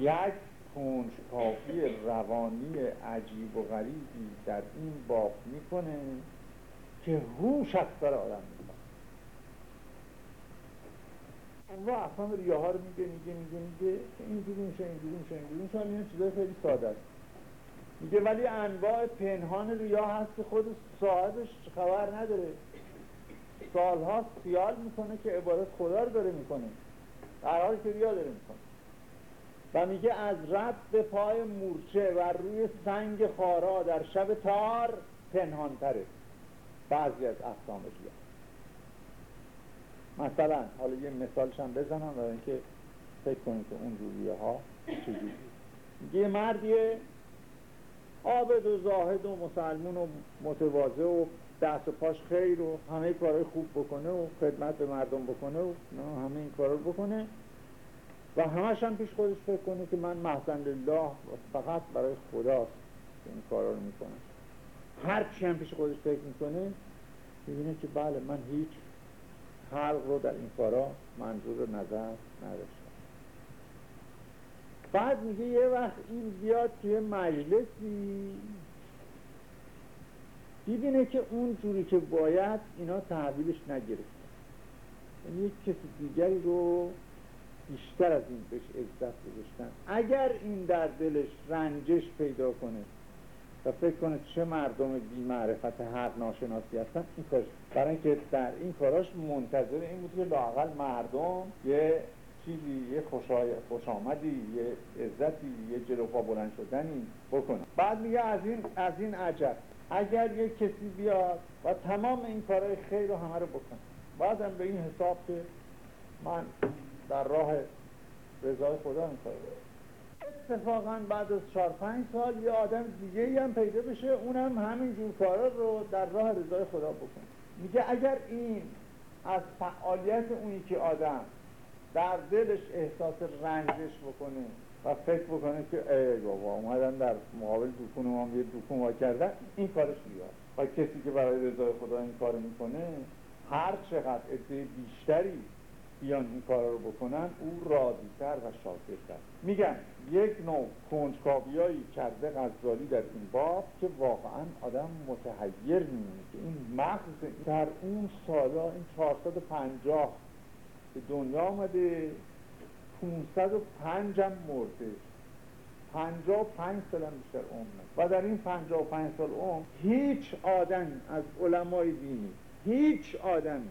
یک کنجکاوی روانی عجیب و غریبی در این باب می‌کنه که هوش اکثر آدم می‌کنه اون اصلا ریاه ها رو میگه میگه میگه میگه اینجوری میشه اینجوری میشه اینجوری میشه این چیزای خیلی ساده است. میگه ولی انواع پنهان ریا هست که خود صاحبش خبر نداره. سالها خیال می‌کنه که عبادت خدا رو داره می‌کنه. در حالی که ریا داره می‌کنه. و میگه از رد به پای مورچه و روی سنگ خارا در شب تار پنهان تره. بعضی از اقسام ریا مثلا حالا یه مثالش هم بزنم برای اینکه فکر کنید که اون جوریه ها چجوری یه مردیه عابد و زاهد و مسلمون و متواضع و دست و پاش خیر و همه کارهای خوب بکنه و خدمت به مردم بکنه و همه این کارا بکنه. و همش هم پیش خودش فکر کنه که من محسن لله فقط برای که این کارا رو می‌کنه. هر چی هم پیش خودش فکر می‌کنه می‌بینه که بله من هیچ خلق رو در این کارا منظور نظر نداشتم. بعد میگه یه وقت این بیاد توی مجلسی ببینه که اون جوری که باید اینا تحویلش نگرفته. یعنی یک کسی دیگری رو بیشتر از این بهش عزت گذاشتن. اگر این در دلش رنجش پیدا کنه و فکر کنه چه مردم بی معرفت حق ناشناسی هستن این کارش برای اینکه در این کاراش منتظر این بود که لاقل مردم یه چیزی یه خوش آمدی یه عزتی یه جلوپا بلند شدنی بکنه. بعد میگه از این از این عجب. اگر یه کسی بیاد و تمام این کارهای خیر رو همه رو بکنه. بعدم به این حساب که من در راه رضای خدا کار اتفاقا بعد از چهار پنج سال یه آدم دیگه هم پیدا بشه اونم همین جور کارا رو در راه رضای خدا بکنه. میگه اگر این از فعالیت اونی که آدم در دلش احساس رنجش بکنه و فکر بکنه که ای بابا اومدن در مقابل دکون ما یه دکون وا کردن این کارش بیاد و کسی که برای رضای خدا این کار می‌کنه هر چقدر عده بیشتری بیان این کار رو بکنن او راضیتر و شاکرتر میگن یک نوع کنجکاویایی کرده غزالی در این باب که واقعا آدم متحیر میمونه که این مغز در اون سالا این 450 به دنیا آمده 505 هم مرده. 55 سال هم بیشتر عمر و در این 55 سال عمر هیچ آدم از علمای دینی هیچ آدمی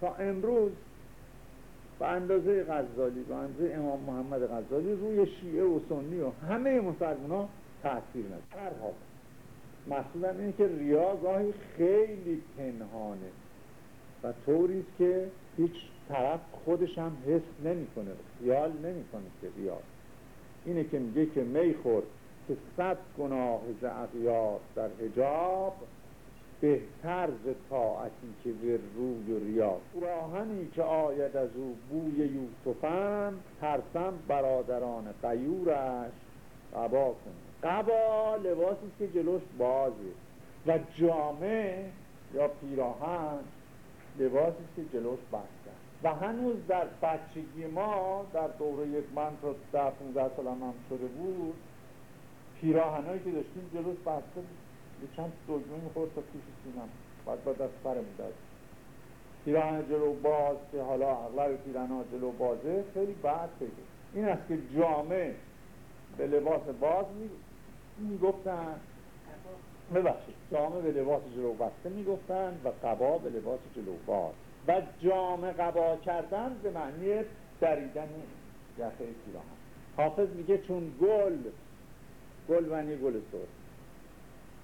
تا امروز به اندازه غزالی به اندازه امام محمد غزالی روی شیعه و سنی و همه مسلمان ها تاثیر نداره مخصوصا اینه که ریا خیلی پنهانه و طوری که هیچ طرف خودش هم حس نمی‌کنه خیال نمی‌کنه که ریا. اینه که میگه که می خورد که صد گناه ز در حجاب. بهتر ز طاعتی که بر روی و ریا. راهنی که آید از او بوی یوسفم ترسم برادران قیورش قبا کنه قبا لباسی که جلوش بازه. و جامعه یا پیراهن لباسی که جلوش بسته. و هنوز در بچگی ما در دوره یک من تا در 15 سالم هم شده بود پیراهنهایی که داشتیم جلوش بسته یه چند دلمه می‌خورد تا پیش سینم. بعد با دست سر می‌داد. پیراهن جلو باز که حالا اغلب پیراهن جلو بازه خیلی بد بگه این است که جامعه به لباس باز می‌گفتن ببخشید. جامعه به لباس جلو بسته می‌گفتن و قبا به لباس جلو باز. و جامعه قبا کردن به معنی دریدن یخه پیراهن حافظ میگه چون گل گل معنی گل سرخ.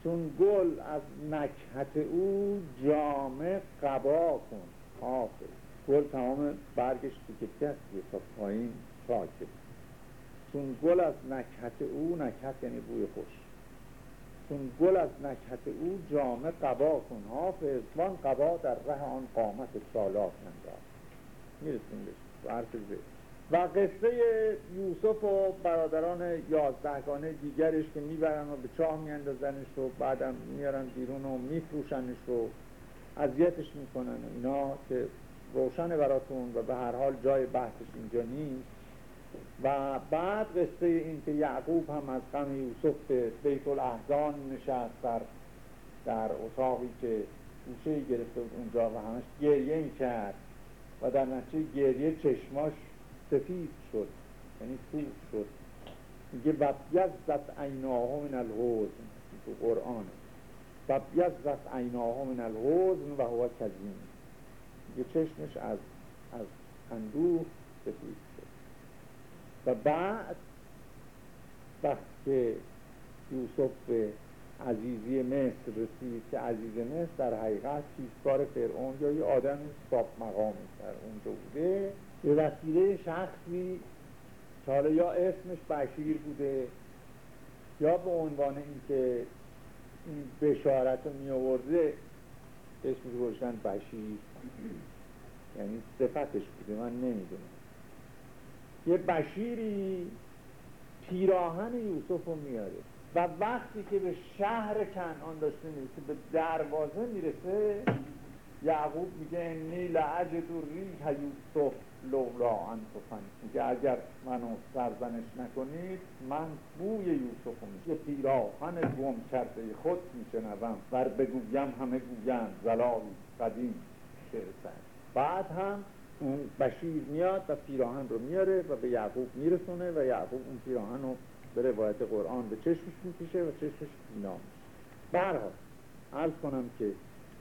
چون گل از نکهت او جامه قبا کن. حافظ. گل تمام برگش تیکه هستیه تا پایین چاکه چون گل از نکهت او نکهت یعنی بوی خوش. چون گل از نکهت او جامه قبا کن. حافظ وان قبا در ره آن قامت سالات ننداز. می‌رسیم و قصه یوسف و برادران یازدهگانه دیگرش که می‌برن و به چاه میاندازنش و بعدم میارن بیرون و میفروشنش و اذیتش می‌کنن اینا که روشن براتون و به هر حال جای بحثش اینجا نیست. و بعد قصه این که یعقوب هم از غم یوسف به بیت الاحزان نشست در در اتاقی که گوشه گرفته اونجا و همش گریه می‌کرد و در نتیجه گریه چشماش سفید شد یعنی سوخ شد. میگه و بیزت عیناه من الحزن تو قرآن. و بیزت عیناه من الحزن و هو کزیم میگه چشمش از از اندوه سفید شد. و بعد وقتی که یوسف عزیزی مصر رسید که عزیز مصر در حقیقت چیزکار فرعون یا یه آدم صاف مقامی در اونجا بوده به وسیله شخصی که حالا یا اسمش بشیر بوده یا به عنوان اینکه این بشارت رو می آورده اسمش روشن بشیر. یعنی صفتش بوده من نمی‌دونم. یه بشیری پیراهن یوسف رو میاره و وقتی که به شهر کنعان داشته می‌رسه به دروازه می‌رسه یعقوب میگه انی لعجد و ریح یوسف. لولا انتفن میگه اگر منو سرزنش نکنید من بوی یوسف میگه پیراهن گم کرده خود میشنوم. ور بگویم همه گویم زلالی قدیم شعر بعد هم اون بشیر میاد و پیراهن رو میاره و به یعقوب میرسونه و یعقوب اون پیراهن رو به روایت قرآن به چشمش می‌کشه و چشمش بینا میشه. برها عرض کنم که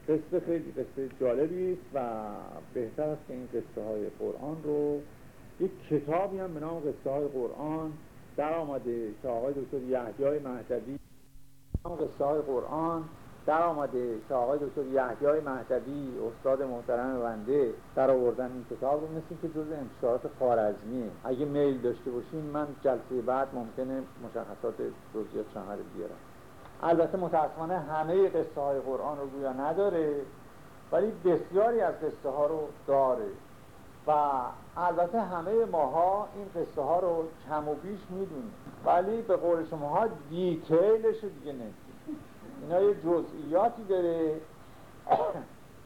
قصه خیلی قصه جالبی است و بهتر است که این قصه های قرآن رو. یک کتابی هم به نام قصه های قرآن در آمده که آقای دکتر یحیای مهدوی قصه های قرآن در آمده که آقای دکتر یحیای مهدوی استاد محترم بنده در آوردن این کتاب رو مثل که جز انتشارات خارزمیه اگه میل داشته باشین من جلسه بعد ممکنه مشخصات جزئیات شهر بیارم. البته متاسفانه همه قصه های قرآن رو گویا نداره ولی بسیاری از قصه ها رو داره. و البته همه ماها این قصه ها رو کم و بیش می‌دونیم. ولی به قول شما دیتیلش دیگه نمی‌دونیم. اینا یه جزئیاتی داره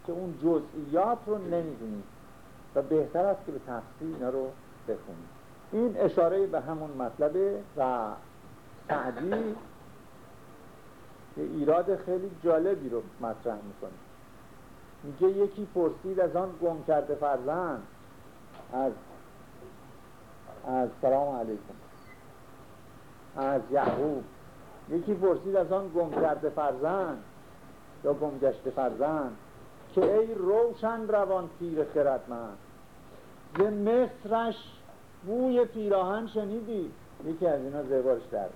که اون جزئیات رو نمی‌دونیم. و بهتر است که به تفصیل اینا رو بخونیم. این اشاره به همون مطلبه و سعدی ایراد خیلی جالبی رو مطرح می‌کنه. میگه یکی پرسید از آن گم کرده فرزند از از سلام علیکم. از یعقوب. یکی پرسید از آن گم کرده فرزند یا گم گشته فرزند که ای روشن روان پیر خردمند ز مصرش بوی پیراهن شنیدی؟ یکی از اینا زیبارش در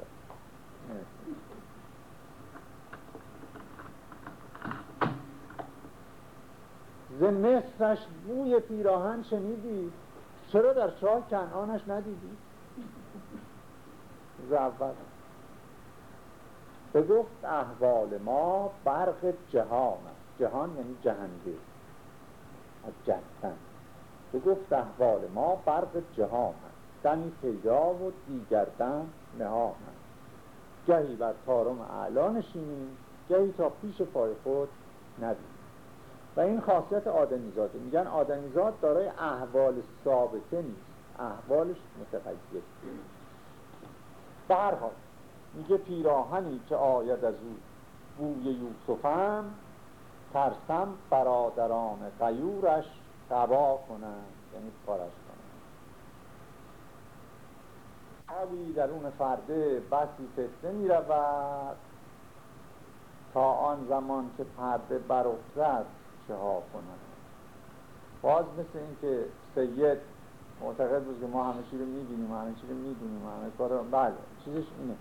ز مصرش بوی پیراهن شنیدی؟ چرا در شاه کنعانش ندیدی؟ ز اول. گفت احوال ما برق جهان است. جهان یعنی جهنده. از جهتن. گفت احوال ما برق جهان است. دمی پیدا و دیگر دم نهان است. گهی بر تارم اعلا نشینیم گهی تا پیش پای خود ندیم و این خاصیت آدمیزاده. میگن آدمیزاد دارای احوال ثابته نیست. احوالش متغیر به هر حال میگه پیراهنی که آید از او بوی یوسفم ترسم برادران قیورش قبا کنند یعنی کارش کنند. آبی درون فرده بسی فتنه می رود تا آن زمان که پرده برافتد چه ها کنند باز مثل اینکه سید معتقد بود که ما همه چی رو می‌بینیم همه چی رو می‌دونیم همه کار بله چیزش اینه.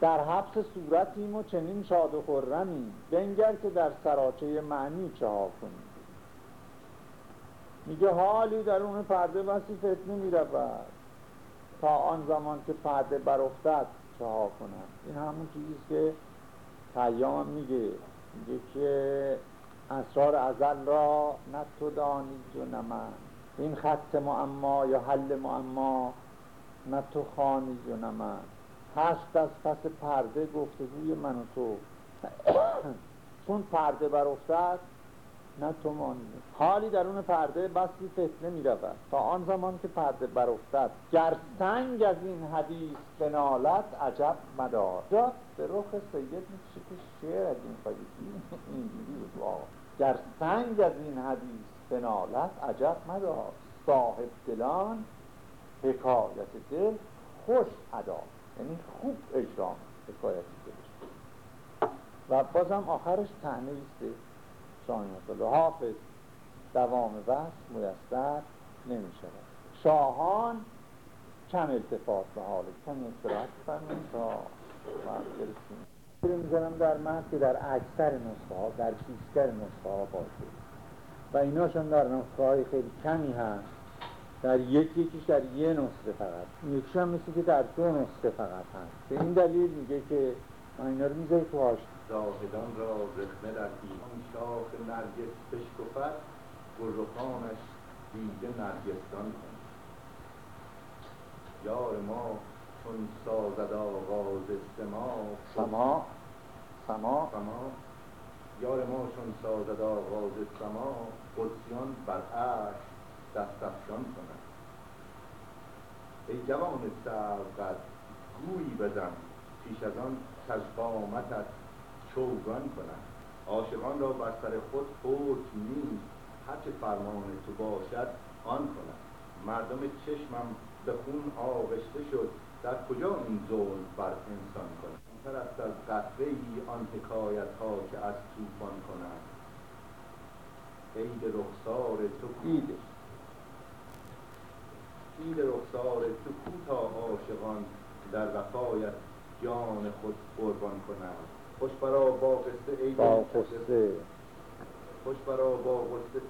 در حبس صورتیم و چنین شاد و خرمیم. بنگر که در سراچه معنی چه ها کنیم. میگه حالی در اون پرده بسی فتنه می‌رود. تا آن زمان که پرده برافتد چه ها کنم. این همون چیزیست که خیام میگه. میگه که اسرار ازل را نه تو دانی و نه من. این خط معما یا حل معما نه تو خانی و نه من. هست از پس پرده گفتگوی من و تو. چون پرده بر افتد نه تو مانی. حالی در اون پرده بسی فتنه می رود. تا آن زمان که پرده بر افتد گر سنگ از این حدیث بنالت عجب مدار. جا به رخ سید که شعر از این خواهی اینجوری بود. گر سنگ از این حدیث بنالت عجب مدار. صاحب دلان حکایت دل خوش ادا. یعنی خوب اجرام حکایت دلش و بازم آخرش تعنی است. شاهین حافظ دوام وقت میسر نمی شود. شاهان کم التفات به حال. کم استراحت فرمین تا می‌زنم در مهد که در اکثر نسخه ها در بیشتر نسخه ها باشه. و ایناشون در نسخه های خیلی کمی هست. در یکی یکیش در یه نسخه فقط. یکیش هم مثل که در دو نسخه فقط هست. به این دلیل میگه که من اینا رو می‌ذاری تو هاش زاهدان را رخنه در ایمان شاخ نرگس بشکفت گرخانش دیده نرگستان کن. یار ما چون سازد آغاز سما سما سما. سما. یار ما چون سازد آغاز سما قدسیان بر عرش دست افشان کنند. ای جوان سرقد گویی بزن پیش از آن کز قامتت چوگان کنند. عاشقان را بر سر خود حکم نیست هرچه فرمان تو باشد آن کنند. مردم چشمم به خون آغشته شد در کجا این ظلم بر انسان کنند تر است از قطره ای آن حکایت ها که از طوفان کنند. عید رخسار تو ایده عید. رخسار تو کوتا عاشقان در وفایت جان خود قربان کنند. خوش برا با قصه قصه خوش برا با قصه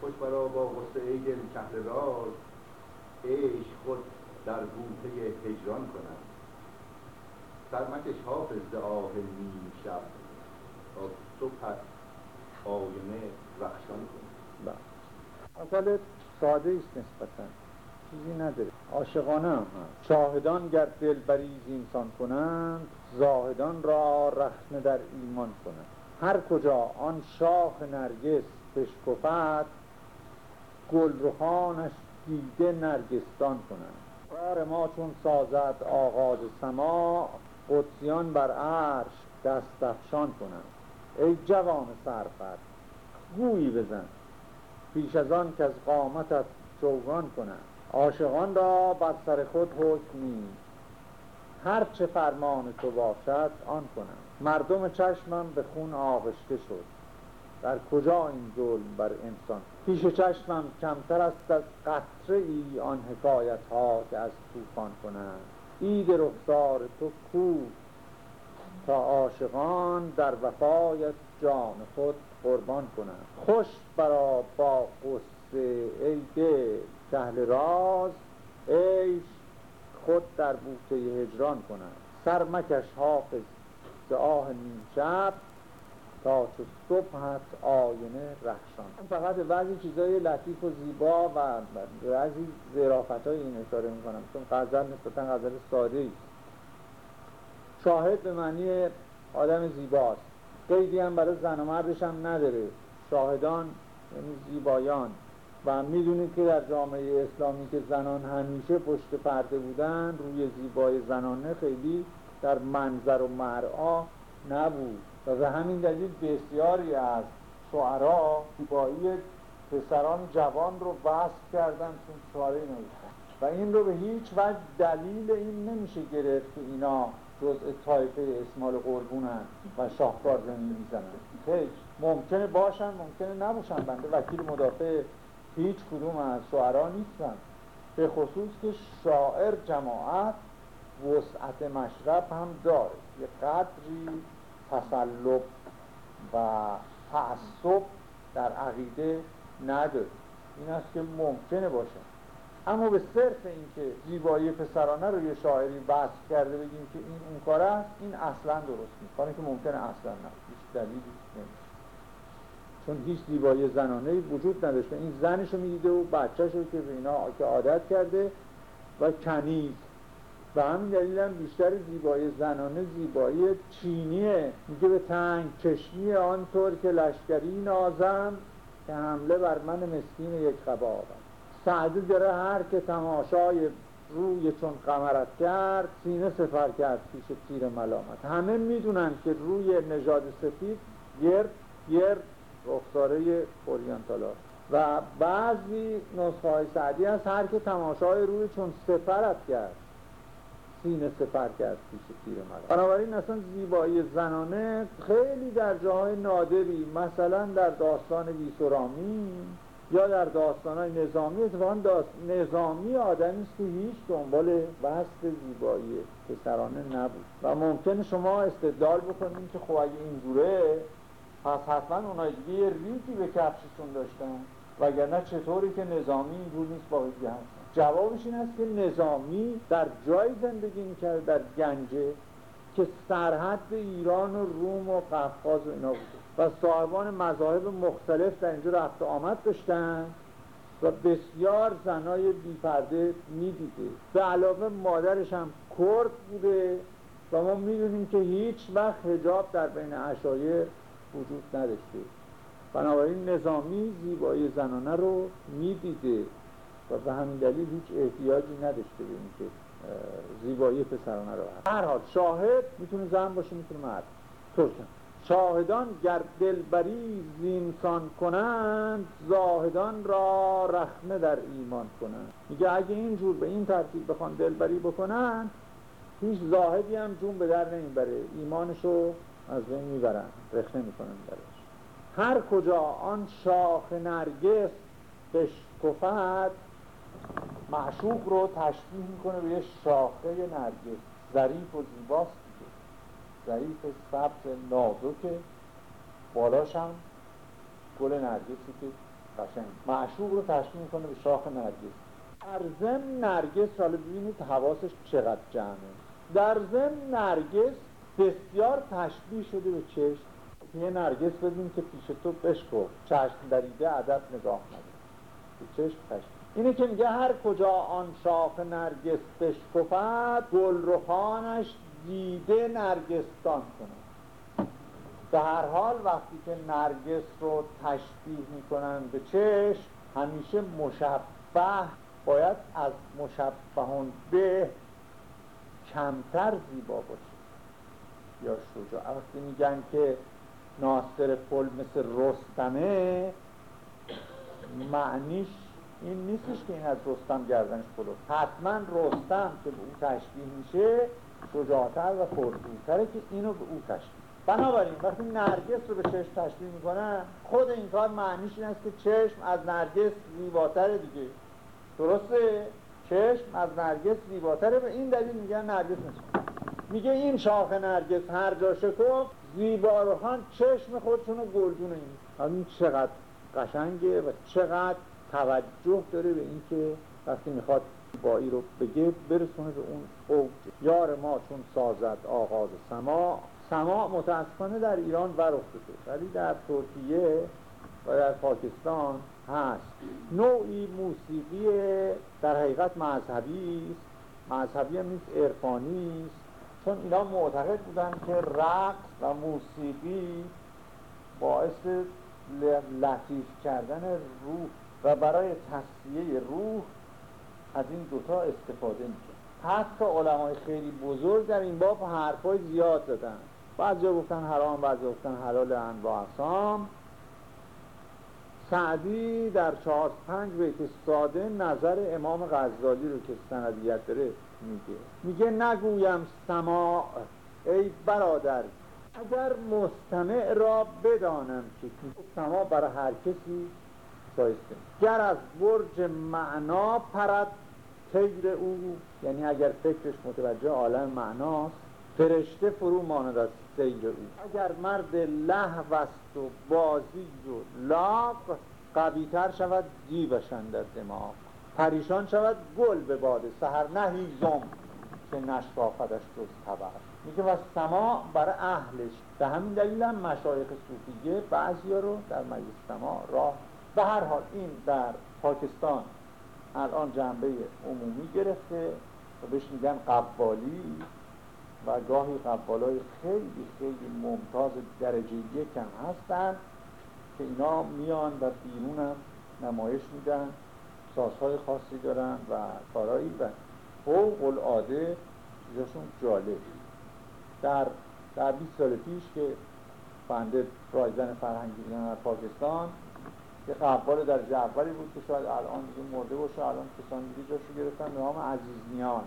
خوش برا با قصه کهر راز عشق خود در بوته هجران کنند سرمکش حافظ آه نیم شب. تا صبح آینه رخشان کنند اول ساده است نسبتا. چیزی نداره. عاشقانه هم هست. شاهدان گر دل بریز اینسان کنند زاهدان را رخنه در ایمان کنند. هر کجا آن شاخ نرگس بشکفت گلرخانش دیده نرگستان کنند. کار ما چون سازد آغاز سما قدسیان بر عرش دست افشان کنند. ای جوان سرفر گویی بزن. پیش از آن که از قامتت چوگان کنند عاشقان را بر سر خود حکم نیست هر چه فرمان تو باشد آن کنم. مردم چشمم به خون آغشته شد. در کجا این ظلم بر انسان؟ پیش چشمم کمتر است از قطره ای آن حکایت ها که از طوفان کنند. اید رخسار تو کو؟ تا عاشقان در وفایت جان خود قربان کنند. خوش برا با قصه ای دل کهل راز خود در بوته هجران کنند. سرمکش حافظ به آه نیم شب. تا چو صبحت آینه رخشان. فقط بعضی چیزای لطیف و زیبا و بعضی زرافت های این اشاره می‌کنم چون غزل نسبتا غزل ساده ای. شاهد به معنی آدم زیباست. قیدی هم برای زن و مردش هم نداره. شاهدان یعنی زیبایان. و می‌دونید که در جامعه اسلامی که زنان همیشه پشت پرده بودن روی زیبای زنانه خیلی در منظر و مرعا نبود. و به همین دلیل بسیاری از شعرا زیبایی پسران جوان رو وصف کردن چون چاره نوشتن و این رو به هیچ وجه دلیل این نمیشه گرفت که اینا جزء تایفه اسمال قربونن و شاهکار زمین می‌زنن. هیچ ممکنه باشن ممکنه نباشن. بنده وکیل مدافع هیچ کدوم از شعرا نیستن. به خصوص که شاعر جماعت وسعت مشرب هم داره. یه قدری تسلب و تعصب در عقیده نداره. این است که ممکنه باشه. اما به صرف اینکه زیبایی پسرانه رو یه شاعری بحث کرده بگیم که این اون کار است این اصلا درست نیست. کاری که ممکنه اصلا نه هیچ دلیلی نمیشه. چون هیچ زیبایی زنانه وجود نداشته. این زنش رو می‌دیده و بچهش که به اینا که عادت کرده و کنیز و همین دلیل هم بیشتر زیبایی زنانه زیبایی چینیه. میگه به تنگ چشمی آنطور که لشکری نازم که حمله بر من مسکین یک خبابم سعدی داره هر که تماشای روی چون قمرت کرد سینه سفر کرد پیش تیر ملامت. همه می‌دونن که روی نژاد سفید گرد گرد رخساره اورینتالا و بعضی نسخه های سعدی هست هر که تماشای روی چون سفرت کرد. سینه سفر کرد پیش تیر مرا بنابراین اصلا زیبایی زنانه خیلی در جاهای نادری مثلا در داستان ویسورامی یا در داستان های نظامی اتفاقا داست... نظامی آدمی است که هیچ دنبال وست زیبایی پسرانه نبود. و ممکنه شما استدلال بکنید که خب اگه اینجوره پس حتما دیگه یه ریزی به کفششون داشتن وگرنه چطوری که نظامی اینجور نیست با هستن جوابش این است که نظامی در جای زندگی می‌کرد در گنجه که سرحد ایران و روم و قفقاز و اینا بوده. و صاحبان مذاهب مختلف در اینجا رفت آمد داشتن و بسیار زنای بیپرده می‌دیده. به علاوه مادرش هم کرد بوده و ما می‌دونیم که هیچ وقت هجاب در بین اشایر وجود نداشته. بنابراین نظامی زیبایی زنانه رو می‌دیده. و به همین دلیل هیچ احتیاجی نداشته به اینکه زیبایی پسرانه رو هر حال شاهد می‌تونه زن باشه می‌تونه مرد. ترکم. شاهدان گر دلبری زینسان کنند زاهدان را رخنه در ایمان کنند. میگه اگه اینجور به این ترتیب بخوان دلبری بکنن هیچ زاهدی هم جون به در نمی‌بره. ایمانشو از بین می‌برن. رخنه می‌کنن درش. هر کجا آن شاخ نرگس بشکفت معشوق رو تشبیه می‌کنه به یه شاخه نرگس. ظریف و زیباست دیگه. ظریف سبز نازکه بالاش هم گل نرگسی که قشنگ. معشوق رو تشبیه می‌کنه به شاخ نرگس. در ضمن نرگس حالا ببینید حواسش چقدر جمعه. در ضمن نرگس بسیار تشبیه شده به چشم. یه نرگس ببین که پیش تو بشکو. چشم دریده عدد نگاه نده به چشم تشبیه اینه که میگه هر کجا آن شاخ نرگس بشکفد گل روحانش دیده نرگستان کنه به هر حال وقتی که نرگس رو تشبیه می‌کنن به چشم همیشه مشبه باید از مشبهون به کمتر زیبا باشه. یا شجاع. وقتی میگن که ناصر پل مثل رستمه معنیش این نیستش که این از رستم گردنش پلو. حتما رستم که به او تشبیه میشه شجاعتر و پرزورتره که اینو به او تشبیه. بنابراین وقتی نرگس رو به چشم تشبیه می‌کنن خود این کار معنیش این است که چشم از نرگس زیباتره دیگه. درسته؟ چشم از نرگس زیباتره به این دلیل میگن نرگس نیست. میگه این شاخ نرگس هر جا شکفت زیبارهان چشم خودشون رو گلدون این چقدر قشنگه و چقدر توجه داره به اینکه وقتی می‌خواد زیبایی رو بگه برسونه به اون اوج. یار ما چون سازد آغاز سما سما متاسفانه در ایران ورخته ولی در ترکیه و در پاکستان هست. نوعی موسیقی در حقیقت مذهبی است. مذهبی هم نیست عرفانی است. چون اینا معتقد بودن که رقص و موسیقی باعث لطیف کردن روح و برای تصفیه روح از این دوتا استفاده میشه حتی علمای خیلی بزرگ در این باب حرفای زیاد دادن بعضی گفتن حرام بعضی گفتن حلال انواع اقسام. سعدی در چهار پنج بیت ساده نظر امام غزالی رو که سندیت داره میگه. میگه نگویم سماع ای برادر اگر مستمع را بدانم که سما برای هر کسی شایسته گر از برج معنا پرد تیر او یعنی اگر فکرش متوجه عالم معناست فرشته فرو ماند از سیر او. اگر مرد لحو است و بازی و لاق قویتر شود دیوشن در دماغ. پریشان شود گل به باده سهر نه زم که نشکافدش جز تبر. میگه و سما برای اهلش. به همین دلیل هم مشایخ صوفیه بعضی رو در مجلس سما راه به هر حال این در پاکستان الان جنبه عمومی گرفته و بهش میگن قبالی و گاهی قبالای خیلی خیلی ممتاز درجه یکم هستن که اینا میان و بیرون هم نمایش میدن سازهای خاصی دارن و کارایی و فوق العاده چیزاشون جالب. در در 20 سال پیش که بنده رایزن فرهنگی در پاکستان یه قوال در جعبری بود که شاید الان دیگه مرده باشه الان کسان دیگه جاشو گرفتن به نام عزیز میان.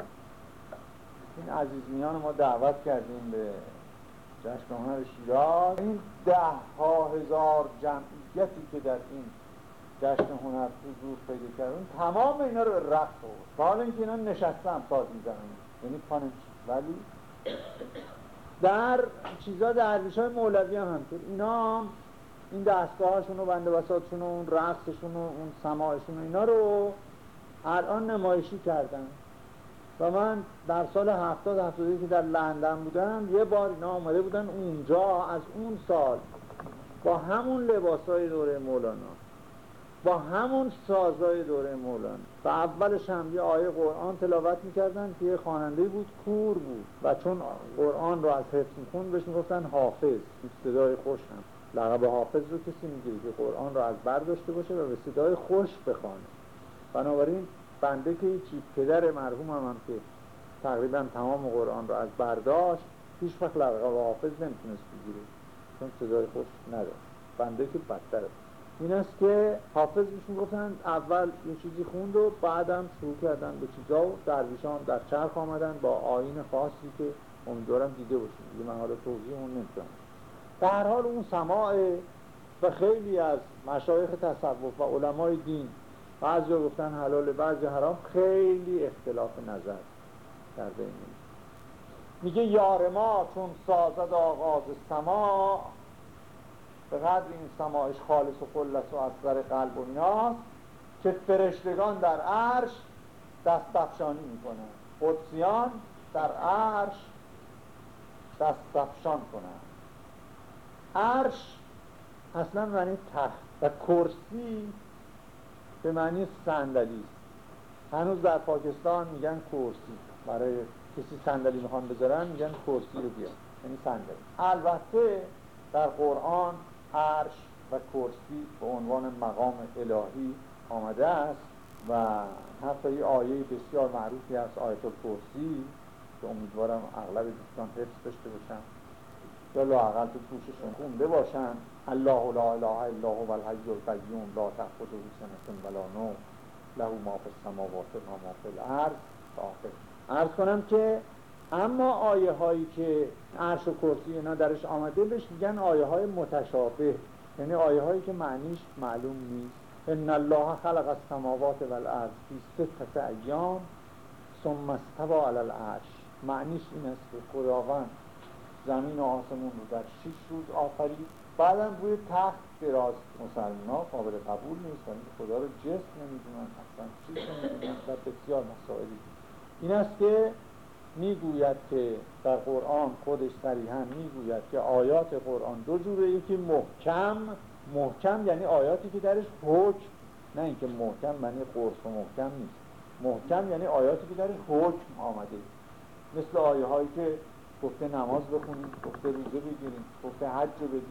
این عزیز میان ما دعوت کردیم به جشن هنر شیراز. این ده ها هزار جمعیتی که در این جشن هنر حضور پیدا کردن تمام اینا رو رقص بود حال اینکه اینا نشستن ساز می‌زنن. یعنی پانچ ولی در چیزا درویش های مولوی هم همطور اینا این دستگاهاشون و بنده بساتشون و اون رقصشون و اون سماعشون و اینا رو الان نمایشی کردن. و من در سال هفتاد هفتادی که در لندن بودم یه بار اینا آمده بودن اونجا از اون سال. با همون لباس های دوره مولانا. با همون سازای دوره مولانا. و اولش هم یه آیه قرآن تلاوت می‌کردن که یه خواننده بود کور بود. و چون قرآن رو از حفظ میخون بهش می‌گفتن حافظ. صدای خوش هم لقب حافظ رو کسی می‌گیره که قرآن رو از بر داشته باشه و به صدای خوش بخوانه. بنابراین بنده که چی پدر مرحوم هم, هم که تقریبا تمام قرآن رو از برداشت هیچ وقت لقب حافظ نمی‌تونست بگیره چون صدای خوش نداشت بنده که بدتره این است که حافظ میشون گفتن اول یه چیزی خوند و بعدم شروع کردن به چیزا و درویشان در چرخ آمدن با آین خاصی که امیدوارم دیده باشیم. یه من حالا توضیح اون نمی‌تونم در حال اون سماع و خیلی از مشایخ تصوف و علمای دین بعضی گفتن حلال بعضی حرام خیلی اختلاف نظر در بین میگه یار ما چون سازد آغاز سما به قدر این سماعش خالص و خلص و از قلب و ایناست که فرشتگان در عرش دست افشانی می‌کنن. قدسیان در عرش دست افشان کنن. عرش اصلا معنی تخت و کرسی به معنی صندلی هنوز در پاکستان میگن کرسی. برای کسی صندلی می‌خوان بذارن میگن کرسی رو بیان یعنی صندلی. البته در قرآن عرش و کرسی به عنوان مقام الهی آمده است و حتی یه آیه بسیار معروفی است آیت الکرسی که امیدوارم اغلب دوستان حفظ داشته باشن. یا لاقل تو توششون خونده باشن. الله لا اله الا هو الحی القیوم. لا تأخذه سنة ولا نوم. له ما فی السماوات و ما فی الارض. عرض کنم که اما آیه هایی که عرش و کرسی اینا درش آمده بهش میگن آیه های متشابه. یعنی آیه هایی که معنیش معلوم نیست. ان الله خلق السماوات والارض فی سته ایام ثم استوى علی العرش. معنیش این است که خداوند زمین و آسمون رو در شش روز آفرید. بعدم روی تخت دراز مسلمان ها قابل قبول نیست و خدا رو جسم نمی‌دونن اصلا چیز نمی‌دونن و بسیار مسائلی. این است که می‌گوید که در قرآن خودش صریحا می‌گوید که آیات قرآن دو جوره یکی محکم محکم یعنی آیاتی که درش حکم نه اینکه محکم معنی قرص و محکم نیست. محکم یعنی آیاتی که درش حکم آمده. مثل آیه هایی که گفته نماز بخونید گفته روزه بگیرید گفته حج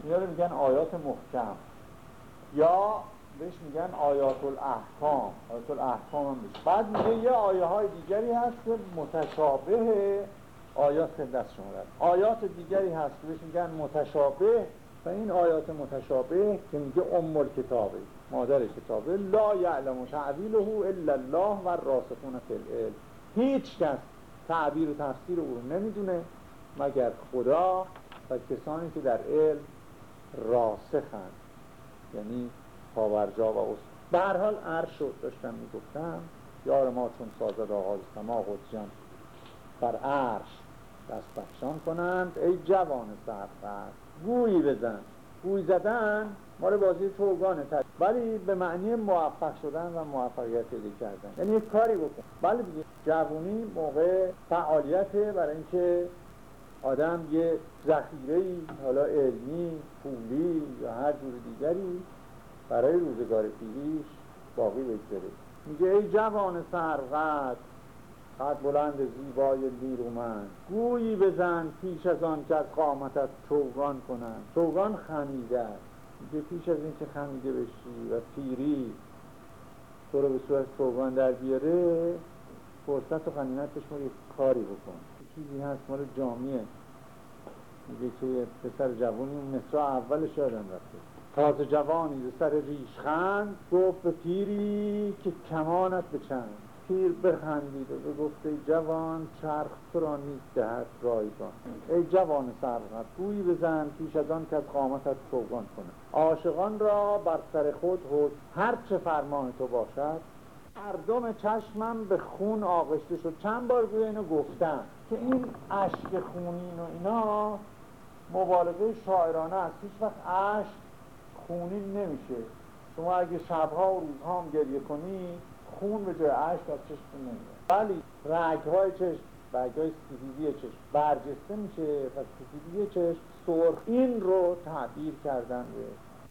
رو میگن آیات محکم. یا بهش میگن آیات الاحکام آیات الاحکام هم بشه. بعد میگه یه آیه های دیگری هست که متشابه آیات دست شما آیات دیگری هست که بهش میگن متشابه و این آیات متشابه که میگه ام کتابه مادر کتابه لا یعلم تعویله الا الله و راسخون فی العلم. هیچ کس تعبیر و تفسیر او نمی‌دونه. مگر خدا و کسانی که در علم راسخند. یعنی پاورجا و اصول به هر حال عرش رو داشتم می‌گفتم یار ما چون سازد آغاز سما قدسیان بر عرش دست بخشان کنند. ای جوان سرفرد گویی بزن. گوی زدن مال بازی توگانه تر. ولی به معنی موفق شدن و موفقیت پیدا کردن. یعنی کاری بکن. ولی دیگه جوونی موقع فعالیته برای اینکه آدم یه ذخیره حالا علمی پولی یا هر جور دیگری برای روزگار پیریش باقی بگذاره. میگه ای جوان سرقد قد بلند زیبای نیرومند گویی بزن پیش از آن که از قامتت چوگان کنند چوگان خمیده میگه پیش از این که خمیده بشی و پیری تو رو به صورت چوگان در بیاره فرصت و یک کاری بکن. چیزی هست مال جامعه میگه که پسر جوانی مصرع اولش یادم رفته. تازه جوانی به سر ریشخند گفت به پیری که کمانت بچند. پیر بخندید و گفت ای جوان چرخ تو را نیست دهد رایگان. ای جوان سرغت گویی بزن پیش از آن که از قامتت سوگان کنه عاشقان را بر سر خود هر چه فرمان تو باشد. مردم چشمم به خون آغشته شد. چند بار گویا اینو گفتم. که این اشک خونین و اینا مبالغه شاعرانه است. هیچ وقت اشک خونین نمیشه. شما اگه شبها و روزها هم گریه کنی خون به جای عشق از چشم نمیاد. ولی رگهای چشم رگهای سفیدی چشم. برجسته میشه و سفیدی چشم سرخ. این رو تعبیر کردن به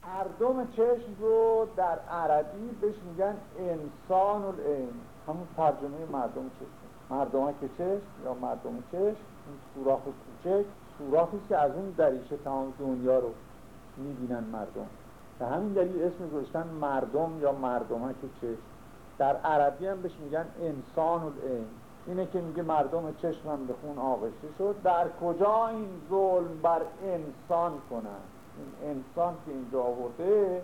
مردم چشم رو در عربی بهش میگن انسان العین. همون ترجمه مردم چشم. مردم چشم یا مردم چشم این سوراخ کوچک. سوراخی که از اون دریچه تمام دنیا رو می‌بینن مردم. به همین دلیل اسم گذاشتن مردم یا مردمک چشم در عربی هم بهش میگن انسان العین اینه که میگه مردم چشمم به خون آغشته شد. در کجا این ظلم بر انسان کنن؟ این انسان که اینجا آورده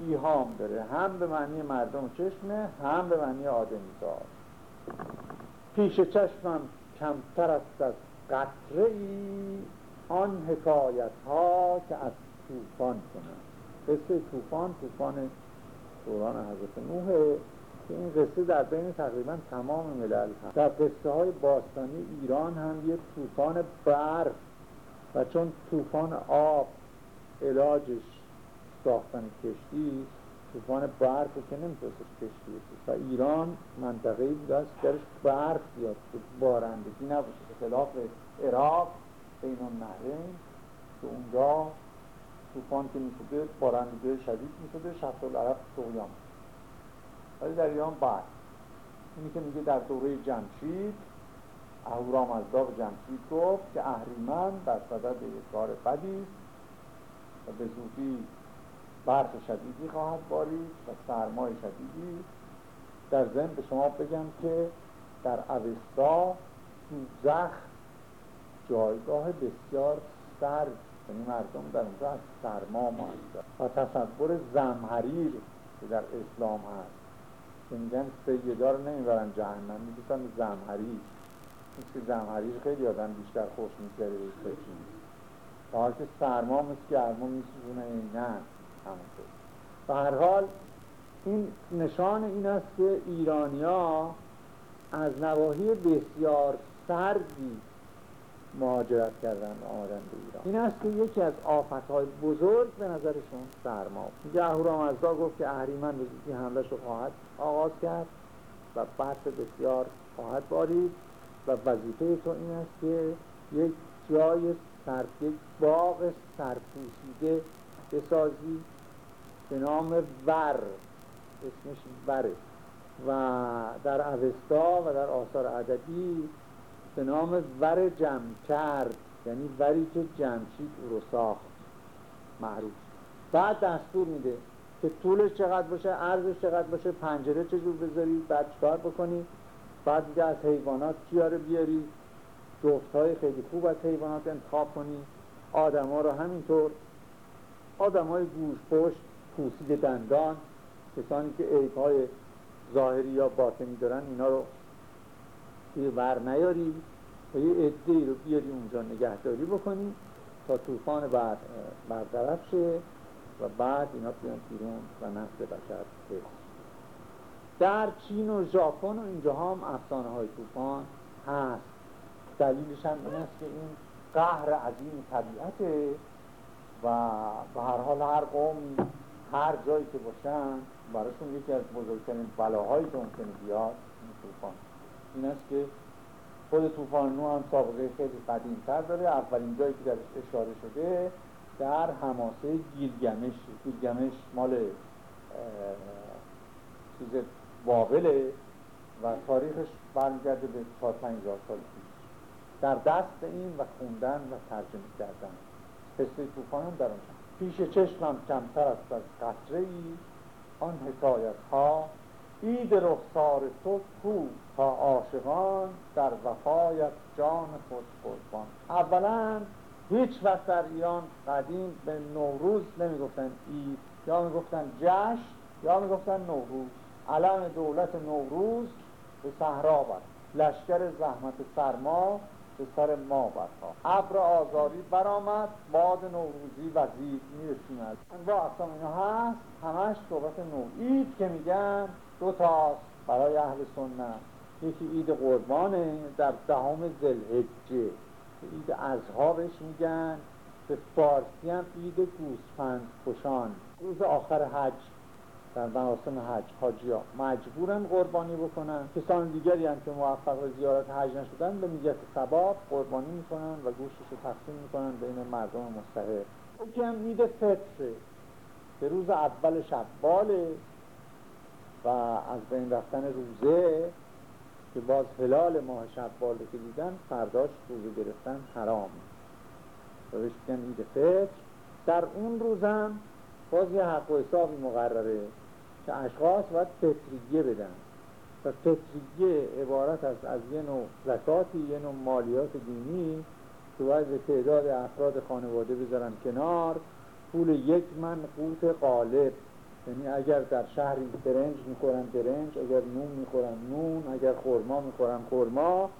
ایهام داره. هم به معنی مردم چشمه هم به معنی آدمی دار پیش چشمم کمتر است از قطره ای آن حکایت ها که از طوفان کنن قصه طوفان طوفان دوران حضرت نوح. که این قصه در بین تقریبا تمام ملل هست. در قصه های باستانی ایران هم یه طوفان برف. و چون طوفان آب علاجش ساختن کشتی طوفان برف که نمیتونستش کشتی و ایران منطقه ای بود است درش برف زیاد بود بارندگی نبود خلاف عراق بین النهرین که اونجا طوفان که می‌شده بارندگی شدید می‌شده شفت العرب سویان ولی در ایران بعد اینی که میگه در دوره جمشید اهورامزدا به جمشید گفت که اهریمن در صدد یک کار بدی و به زودی برف شدیدی خواهد بارید و سرمای شدیدی. در ضمن به شما بگم که در اوستا دوزخ جایگاه بسیار سرد. یعنی مردم در اونجا از سرما و تصور زمحریر که در اسلام هست. که میگن سیدا رو نمی‌برن جهنم می‌برن زمهری که زمهری خیلی آدم بیشتر خوش میگذره به که سرما مثل گرما میسوزونه نه. به هر حال این نشان این است که ایرانیا از نواحی بسیار سردی مهاجرت کردن آمدن به ایران. این است که یکی از آفتهای بزرگ به نظرشون سرما میگه اهورامزدا گفت که اهریمن به زودی حملش رو خواهد آغاز کرد و برف بسیار خواهد بارید و وظیفه تو این است که یک جای سر یک باغ سرپوشیده بسازی. به نام ور. اسمش وره. و در اوستا و در آثار ادبی به نام ور کرد. یعنی وری که جمشید او رو ساخت. معروف. بعد دستور میده که طولش چقدر باشه عرضش چقدر باشه پنجره چجور بذاری بعد چکار بکنی. بعد میگه از حیوانات کیاره بیاری. جفت های خیلی خوب از حیوانات انتخاب کنی. آدم ها رو همینطور. آدم های گوش پشت پوسید دندان کسانی که عیب های ظاهری یا باطنی دارن اینا رو توی ور نیاری و یه عده رو بیاری اونجا نگهداری بکنی تا طوفان بر برطرف شه و بعد اینا بیان بیرون و نسل بشر بشه در چین و ژاپن و اینجا هم افسانه های طوفان هست. دلیلش هم این است که این قهر عظیم طبیعته و به هر حال هر قومی هر جایی که باشن براشون یکی از بزرگترین بلاهایی که ممکنه بیاد این طوفان. این است که خود طوفان نو هم سابقه خیلی قدیمتر داره. اولین جایی که درش اشاره شده در حماسه گیلگمش. گیلگمش مال چیز بابله و تاریخش برمیگرده به 4 5000 سال پیش. در دست این و خوندن و ترجمه کردن. قصه طوفان هم در اونجا پیش چشمم کمتر است از قطره ای آن حکایت ها اید رخسار تو کو تا عاشقان در وفایت جان خود قربان. اولا هیچ وقت در ایران قدیم به نوروز نمی‌گفتن اید یا می‌گفتن جشن یا می‌گفتن نوروز. علم دولت نوروز به صحرا بر لشکر زحمت سرما به سر ما برها ابر آزاری برآمد باد نوروزی وزید می‌رسیم از با اقسام اینا هست همش صحبت نو. اید که میگن دو تاست برای اهل سنت. یکی اید قربانه در دهم زلحجه اید ازها بهش میگن به فارسی هم اید گوسفند خوشان. روز آخر حج. در مراسم حج حاجی ها مجبورن قربانی بکنن. کسان دیگری هم که موفق به زیارت حج نشدن به نیت ثواب قربانی می‌کنن و گوشتش رو تقسیم می‌کنن بین مردم مستحق. یکی هم عید فطره به روز اول شباله و از بین رفتن روزه که باز هلال ماه شباله که دیدن فرداش روزه گرفتن حرام. و بهش فطر. در اون روزم باز یه حق و حسابی مقرره. که اشخاص باید فطریه بدن. و فطریه عبارت است از یه نوع زکاتی یه نوع مالیات دینی که باید به تعداد افراد خانواده بذارن کنار. پول یک من قوت قالب یعنی اگر در شهری برنج می‌خورن برنج اگر نون می‌خورن نون. اگر خورما می‌خورن خورما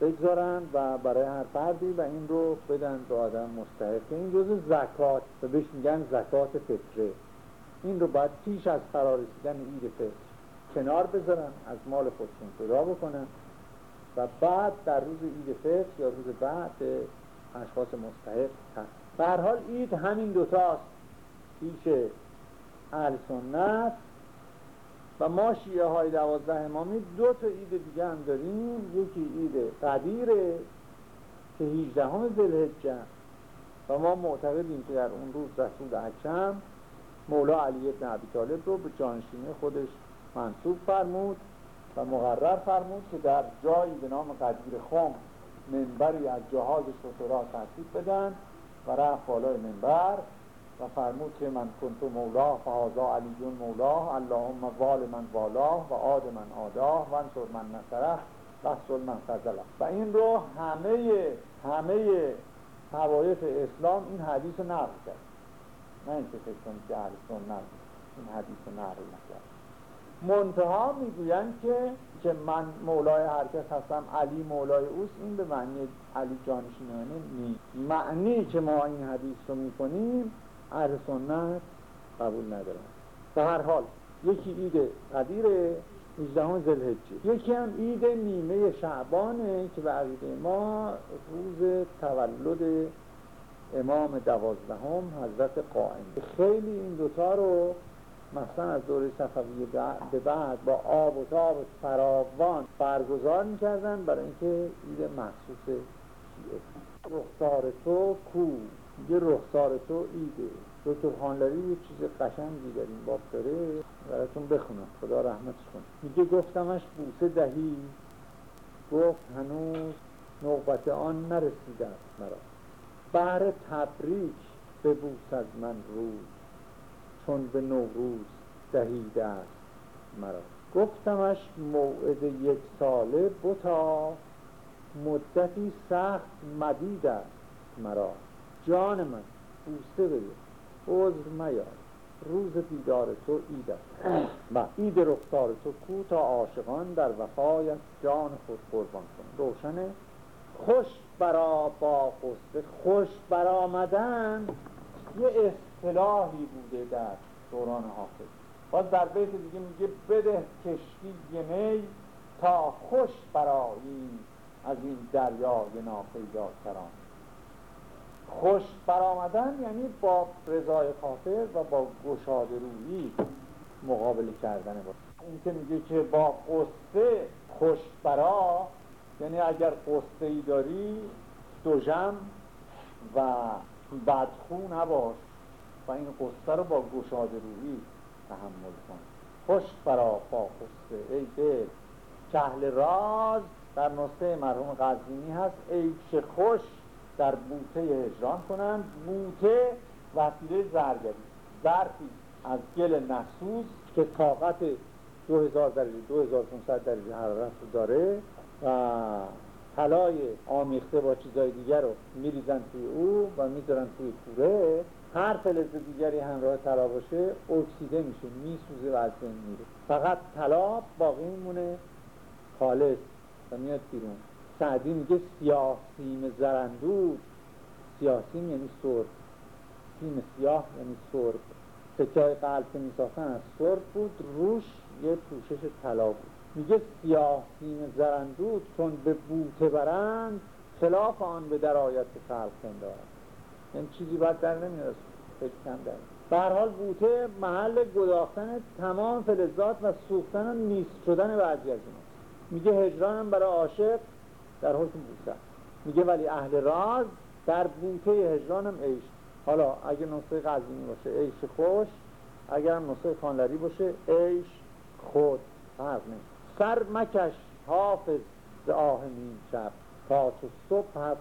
بگذارن و برای هر فردی و این رو بدن به آدم مستحق. این جز زکات. و بهش میگن زکات فطره. این رو باید پیش از فرار رسیدن اید فطر کنار بذارن از مال خودشون جدا بکنن و بعد در روز اید فطر یا روز بعد اشخاص مستحق هست. به حال اید همین دوتاست پیش اهل سنت و ما شیعه های دوازده امامی دو تا اید دیگه هم داریم. یکی اید قدیره که هیچده همه زلهجه و ما معتقدیم که در اون روز رسول اکرم مولا علی ابن عبی طالب رو به جانشینه خودش منصوب فرمود و مقرر فرمود که در جایی به نام قدیر خم منبری از جهاز شطرا ترتیب بدن و رفت بالای منبر و فرمود که من کنتو مولاه فهازا علیون مولاه اللهم وال من والاه و آد من آداه و انصر من نصره و من فضله و این رو همه همه توایف اسلام این حدیث رو نقل کرد. نه اینکه فکر کنید که اهل سنت این حدیث رو نقل نکرد. منتها می‌گویند که که من مولای هر کس هستم علی مولای اوست. این به معنی علی جانشینانه نیست. معنی که ما این حدیث رو می‌کنیم اهل سنت قبول ندارن. به هر حال یکی عید قدیر 18 زلحجه یکی هم عید نیمه شعبانه که به عقیده ما روز تولد امام دوازدهم حضرت قائم. خیلی این دوتا رو مثلا از دوره صفویه به بعد با آب و تاب فراوان برگزار می‌کردن برای اینکه عید مخصوص شیعه. رخسار تو کو؟ یه رخسار تو ایده. دکتر خانلری یه چیز قشنگی در این باب داره. براتون بخونم. خدا رحمتش کنه. میگه گفتمش بوسه دهی. گفت هنوز نوبت آن نرسیده است مرا. بهر تبریک ببوس از من روز چون به نوروز دهیده است مرا. گفتمش موعد یک ساله بتا مدتی سخت مدید است مرا. جان من بوسه بده عذر میار. روز دیدار تو اید است. و اید رخسار تو کو تا عاشقان در وفایت جان خود قربان کن. روشنه. خوش برا با قصه خوش برآمدن یه اصطلاحی بوده در دوران حافظ. باز در بیت دیگه میگه بده کشتی می تا خوش برایی از این دریای ناپیدا کران خوش برآمدن یعنی با رضای خاطر و با گشاده رویی مقابله کردن با. این که میگه که با قصه خوش برا یعنی اگر قصه ای داری دوژم و بدخو نباش و این قصه رو با گشاده رویی تحمل کن. خوش با قصه. ای دل کهل راز در نسخه مرحوم قزوینی هست. ای چه خوش در بوته هجران کنند. بوته وسیله زرگری. ظرفی از گل نسوز که طاقت 2000 درجه 2500 درجه حرارت رو داره. و طلای آمیخته با چیزای دیگر رو میریزن توی او و می‌ذارن توی کوره. هر فلز دیگری همراه طلا باشه اکسیده میشه میسوزه و از بین میره. فقط طلا باقی میمونه. خالص. و میاد بیرون. سعدی میگه سیاه سیم زرندود سیاه سیم یعنی سرب سیم سیاه یعنی سرب سکه قلب که میساختن از سرب بود. روش یه پوشش طلا بود. میگه سیاه زرندود چون به بوته برند خلاف آن به درایت خلق دارد یعنی چیزی باید در نمیاد فکر کم در هر حال بوته محل گداختن تمام فلزات و سوختن و نیست شدن بعضی از اینا. میگه هجرانم برای عاشق در حکم بوسه میگه ولی اهل راز در بوته هجرانم عیش. حالا اگه نسخه قدیمی باشه عیش خوش اگر نسخه خانلری باشه عیش خود. فرق سر مکش حافظ ز آه نیم شب تا صبح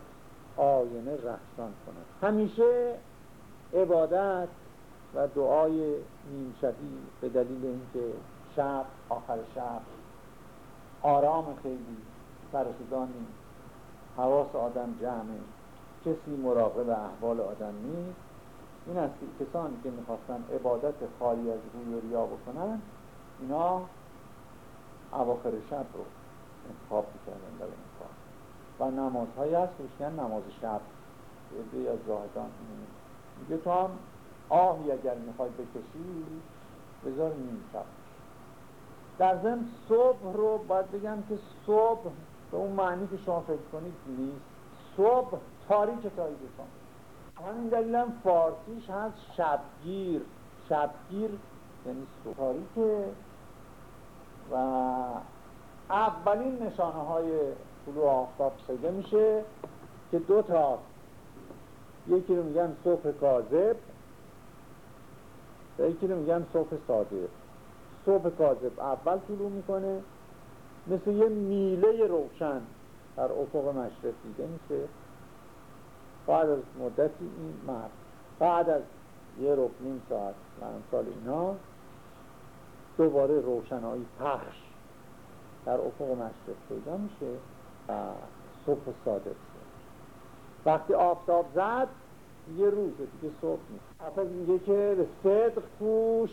آینه رخشان کنه همیشه عبادت و دعای نیم شبی به دلیل اینکه شب آخر شب آرام خیلی سرشدان نیست حواس آدم جمعه کسی مراقب احوال آدم نیست. این است که کسانی که می‌خواستن عبادت خالی از روی و ریا بکنن اینا اواخر شب رو انتخاب می‌کردن برای این کار. و نمازهایی هست که نماز شب. عده از زاهدان میگه تو هم آهی اگر می‌خوای بکشی بذار نیم شب. در ضمن صبح رو باید بگم که صبح به اون معنی که شما فکر کنید نیست. صبح تاریک تاریکشان همین دلیل فارسیش هست شبگیر. شبگیر یعنی صبح. تاریکه. و اولین نشانه های طلوع آفتاب پیدا میشه که دو تا یکی رو میگن صبح کاذب و یکی رو میگن صبح صادق. صبح کاذب اول طلوع می‌کنه مثل یه میله روشن در افق مشرق دیده میشه. بعد از مدتی این مرد بعد از یه رب نیم ساعت و امثال اینا دوباره روشنایی پخش در افق مشرق پیدا میشه و صبح صادق وقتی آفتاب زد یه روزه دیگه صبح نیست اصلا میگه که صدق کوش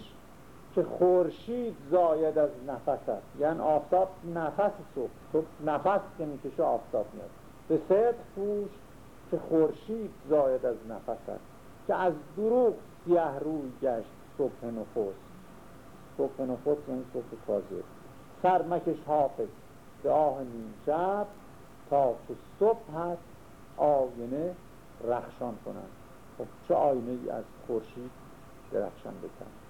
که خورشید زاید از نفس است. یعنی آفتاب نفس صبح. صبح نفس که می‌کشه آفتاب میاد. به صدق پوش که خورشید زاید از نفس است. که از دروغ سیه روی گشت صبح نفوس صبح نفوس یعنی صبح کازه سرمکش حافظ به آه نیم شب تا که صبح هست آینه رخشان کنند خب چه آینه ای از خورشید درخشان بکن